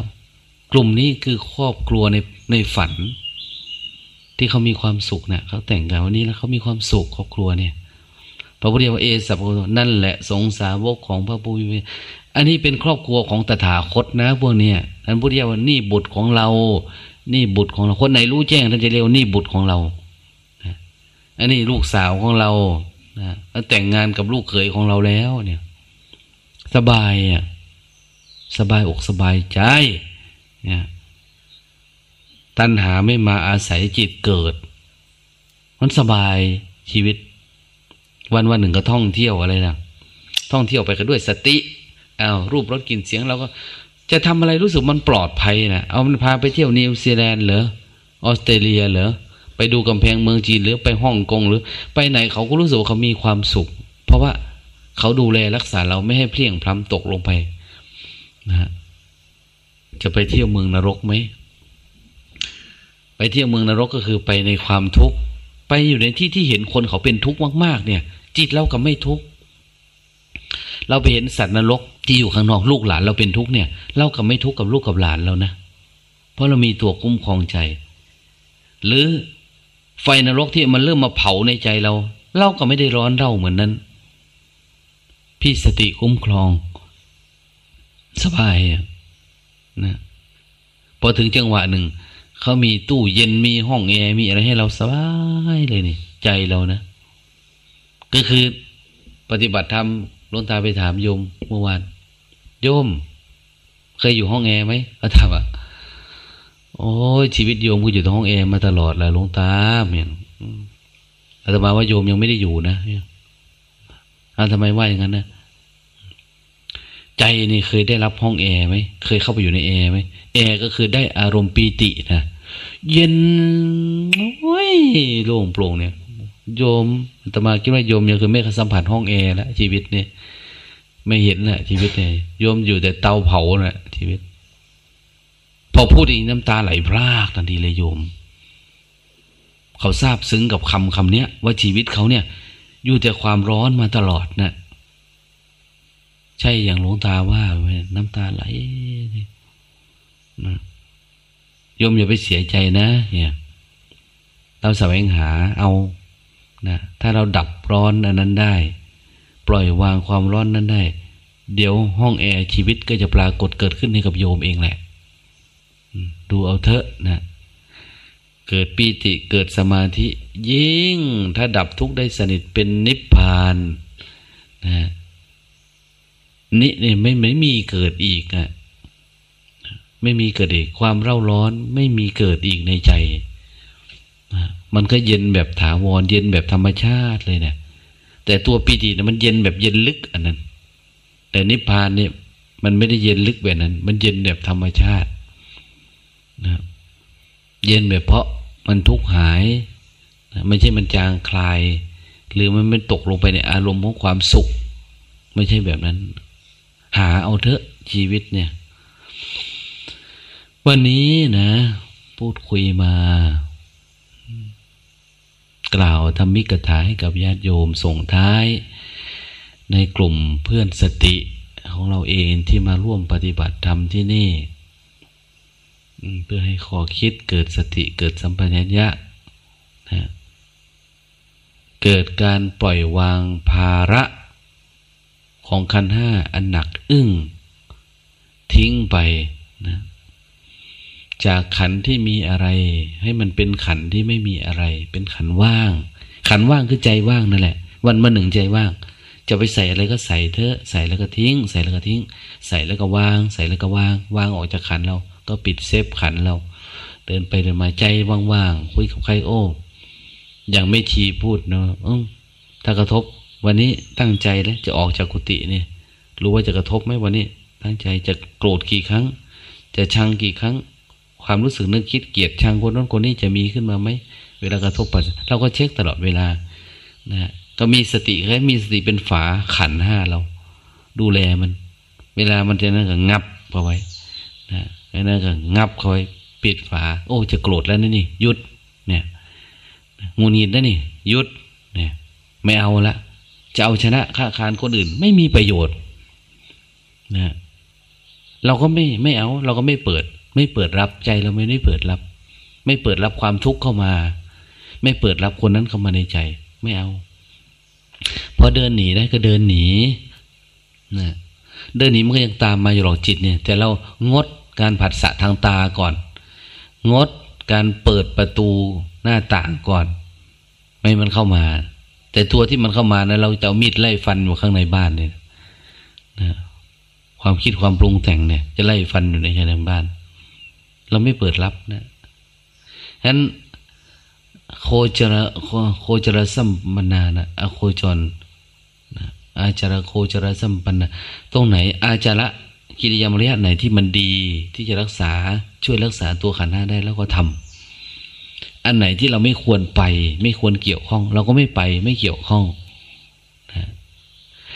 กลุ่มนี้คือครอบครัวในในฝัน ที่เขามีความสุขเนะ่ยเขาแต่งงานวันนี้แล้วเขามีความสุขครอบครัวเนี่ยพระพุทธเจ้าเอสัพพะนั่นแหละสงสาวกของพระผู้มีอันนี้เป็นครอบครัวของตถาคตนะพวกเนี้ยท่านพุทธเจ้าว่านี่บุตรของเรา นี่บุตรของเราคนไหนรู้แจ้งท่านจะเรียกนี่บุตรของเราอันนี้ลูกสาวของเรานะแต่งงานกับลูกเขยของเราแล้วเนี่ย สบายอะสบายอกสบายใจเนี่ย ตัณหาไม่มาอาศัยจิตเกิด มันสบายชีวิต วันวันหนึ่งก็ท่องเที่ยวอะไรนะท่องเที่ยวไปกันด้วยสติเอารูปรสกลิ่นเสียงเราก็จะทำอะไรรู้สึกมันปลอดภัยนะเอามันพาไปเที่ยวนิวซีแลนด์เหรอออสเตรเลียเหรอไปดูกำแพงเมืองจีนหรือไปฮ่องกงหรือ ไปไหนเขาก็รู้สึกว่าเขามีความสุข เพราะว่าเขาดูแลรักษาเราไม่ให้เพลียงพล้ำตกลงไปนะฮะจะไปเที่ยวเมืองนรกไหม ไปเที่ยวเมืองนรกก็คือไปในความทุกข์ไปอยู่ในที่ที่เห็นคนเขาเป็นทุกข์มากๆ เนี่ย จิตเราก็ไม่ทุกข์เราไปเห็นสัตว์นรกที่อยู่ข้างนอกลูกหลานเราเป็นทุกข์เนี่ยเราก็ไม่ทุกข์กับลูกกับหลานเรานะเพราะเรามีตัวคุ้มครองใจ หรือไฟนรกที่มันเริ่มมาเผาในใจเรา เราก็ไม่ได้ร้อนเร่าเหมือนนั้น พี่สติคุ้มครอง สบายนะพอถึงจังหวะหนึ่ง เขามีตู้เย็นมีห้องแอร์มีอะไรให้เราสบายเลยนี่ใจเรานะ ก็คือปฏิบัติธรรมลงตาไปถามโยมเมื่อวานโยม เคยอยู่ห้องแอร์ไหมเขาถามอะโอ้ยชีวิตโยมก็อยู่ในห้องแอร์มาตลอดแหละหลวงตาเนี่ยอาตมาว่าโยมยังไม่ได้อยู่นะอาทำไมว่าอย่างนั้นนะ ใจนี่เคยได้รับห้องแอร์ไหมเคยเข้าไปอยู่ในแอร์ไหมแอร์ก็คือได้อารมณ์ปีตินะเย็นโอ้ยโล่งโปร่งเนี่ย โยมอาตมาคิดว่าโยมยังคือไม่สัมผัสห้องแอร์แล้วชีวิตเนี่ยไม่เห็นแหละชีวิตเนี่ยโยมอยู่แต่เตาเผาแหละชีวิต พอพูดอีกน้ำตาไหลพรากทันทีเลยโยม เขาทราบซึ้งกับคำคำนี้ว่าชีวิตเขาเนี่ย อยู่แต่ความร้อนมาตลอดนะ ใช่อย่างหลวงตาว่าน้ำตาไหลนะโยมอย่าไปเสียใจนะเนี่ยเราแสวงหาเอานะถ้าเราดับร้อนอันนั้นได้ ปล่อยวางความร้อนนั้นได้ เดี๋ยวห้องแอร์ชีวิตก็จะปรากฏเกิดขึ้นให้กับโยมเองแหละดูเอาเถอะนะเกิดปีติเกิดสมาธิ ยิ่งถ้าดับทุกข์ได้สนิทเป็นนิพพานนะ นี่เนี่ยไม่ไม่มีเกิดอีกอะไม่มีเกิดอีกความเร่าร้อนไม่มีเกิดอีกในใจมันก็เย็นแบบถาวรเย็นแบบธรรมชาติเลยเนะี่ย แต่ตัวปีตินะมันเย็นแบบเย็นลึกอันนั้น แต่นิพพานเนี่ย มันไม่ได้เย็นลึกแบบนั้น มันเย็นแบบธรรมชาตินะเย็นแบบเพราะมันทุกข์หายไม่ใช่มันจางคลาย หรือมันไม่ตกลงไปในอารมณ์ของความสุข ไม่ใช่แบบนั้น หาเอาเถอะชีวิตเนี่ย วันนี้นะ พูดคุยมา กล่าวทำมิกถาให้กับญาติโยมส่งท้าย ในกลุ่มเพื่อนสติของเราเองที่มาร่วมปฏิบัติธรรมที่นี่ เพื่อให้ขอคิดเกิดสติเกิดสัมปชัญญะนะเกิดการปล่อยวางภาระ ของขันห้าอันหนักอึ้ง ทิ้งไปนะจากขันที่มีอะไร ให้มันเป็นขันที่ไม่มีอะไร เป็นขันว่าง ขันว่างคือใจว่างนั่นแหละ วันมาหนึ่งใจว่าง จะไปใส่อะไรก็ใส่เถอะใส่แล้วก็ทิ้ง ใส่แล้วก็ทิ้ง ใส่แล้วก็วาง ใส่แล้วก็วางวางออกจากขันเรา ก็ปิดเซฟขันเรา เดินไปเดินมาใจว่างๆคุยกับใครโอ้อย่างไม่ชีพูดเนาะถ้ากระทบ วันนี้ตั้งใจแล้วจะออกจากกุฏินี่รู้ว่าจะกระทบไหมวันนี้ ตั้งใจจะโกรธกี่ครั้ง จะชังกี่ครั้ง ความรู้สึกนึกคิดเกลียดชังคนนั้นคนนี้จะมีขึ้นมาไหมเวลากระทบปัจเราก็เช็คตลอดเวลานะก็มีสติแค่มีสติเป็นฝาขันห้าเรา ดูแลมัน เวลามันจะนั่นก็งับเข้าไว้นะนั่นก็งับเข้าไว้ปิดฝา โอ้จะโกรธแล้วนี่นี่หยุด เนี่ยงูนีดนะนี่หยุด เนี่ย ไม่เอาละ จะเอาชนะข้าคารคนอื่น ไม่มีประโยชน์นะเราก็ไม่ไม่เอา เราก็ไม่เปิด ไม่เปิดรับใจเราไม่ได้เปิดรับ ไม่เปิดรับความทุกข์เข้ามา ไม่เปิดรับคนนั้นเข้ามาในใจ ไม่เอา พอเดินหนีได้ก็เดินหนีนะเดินหนีมันก็ยังตามมาอยู่หรอกจิตเนี่ย แต่เรางดการผัดสะทางตาก่อน งดการเปิดประตูหน้าต่างก่อน ไม่มันเข้ามา แต่ตัวที่มันเข้ามานะเราจะเอามีดไล่ฟันอยู่ข้างในบ้านเนี่ยนะความคิดความปรุงแต่งเนี่ย จะไล่ฟันอยู่ในภายในบ้าน เราไม่เปิดรับนะฉะนั้นโคจรโคจรสัมปนานะอโคจรนะอาจารโคจรสัมปันนะตรงไหน อาจาระกิริยามารยาทไหนที่มันดีที่จะรักษาช่วยรักษาตัวขันห้าได้แล้วก็ทำ อันไหนที่เราไม่ควรไป ไม่ควรเกี่ยวข้อง เราก็ไม่ไปไม่เกี่ยวข้อง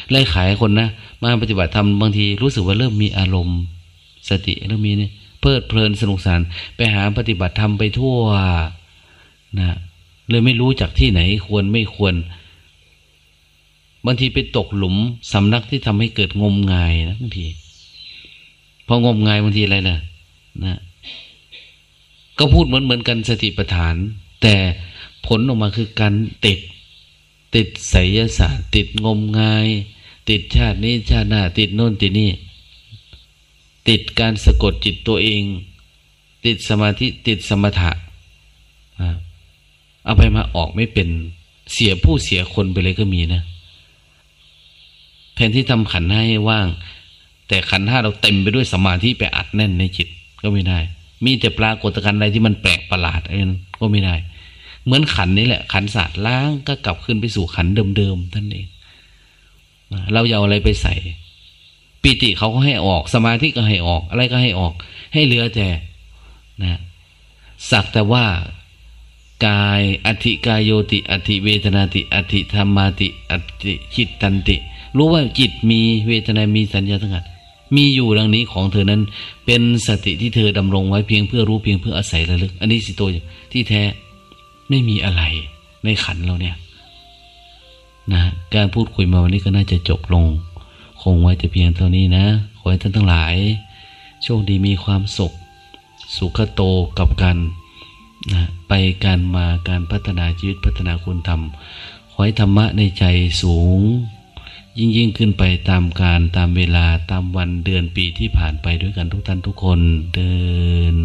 ไล่ขายคนนะมาปฏิบัติธรรมบางทีรู้สึกว่าเริ่มมีอารมณ์สติเริ่มมีเนี่ยเพลิดเพลินสนุกสนานไปหาปฏิบัติธรรมไปทั่วนะเลยไม่รู้จากที่ไหนควรไม่ควร บางทีไปตกหลุมสำนักที่ทำให้เกิดงมงายนะบางทีพองมงายบางทีอะไรล่ะนะ ก็พูดเหมือนเหมือนกันสติปัฏฐาน แต่ผลออกมาคือการติด ติดไสยศาสตร์ ติดงมงาย ติดชาตินี้ชาติหน้า ติดโน่นติดนี่ ติดการสะกดจิตตัวเอง ติดสมาธิติดสมถะเอาไปมาออกไม่เป็นเสียผู้เสียคนไปเลยก็มีนะแทนที่ทำขันให้ว่าง แต่ขันห้าเราเต็มไปด้วยสมาธิไปอัดแน่นในจิตก็ไม่ได้ มีแต่ปรากฏการณ์อะไรที่มันแปลกประหลาดอะไรนั้นก็ไม่ได้ เหมือนขันนี้แหละ ขันศาสตร์ล้างก็กลับขึ้นไปสู่ขันเดิมๆท่านเองเราเอาอะไรไปใส่ปีติเขาก็ให้ออกสมาธิก็ให้ออก อะไรก็ให้ออก ให้เหลือแต่นะสักแต่ว่ากายอธิกายโยติอธิเวทนาติอธิธรรมาติอธิจิตตันติ รู้ว่าจิตมีเวทนา มีสัญญาทั้งนั้น มีอยู่ดังนี้ของเธอนั้น เป็นสติที่เธอดำรงไว้เพียงเพื่อรู้เพียงเพื่ออาศัยระลึก อันนี้สิโตที่แท้ไม่มีอะไรในขันเราเนี่ยนะการพูดคุยมาวันนี้ก็น่าจะจบลง คงไว้แต่เพียงเท่านี้นะ ขอให้ท่านทั้งหลาย โชคดีมีความสุข สุขโตกับกันนะไปการมาการพัฒนาชีวิตพัฒนาคุณธรรม ขอให้ธรรมะในใจสูง ยิ่งยิ่งขึ้นไปตามการตามเวลาตามวันเดือนปีที่ผ่านไปด้วยกันทุกท่านทุกคนเดิน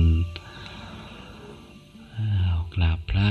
กราบพระ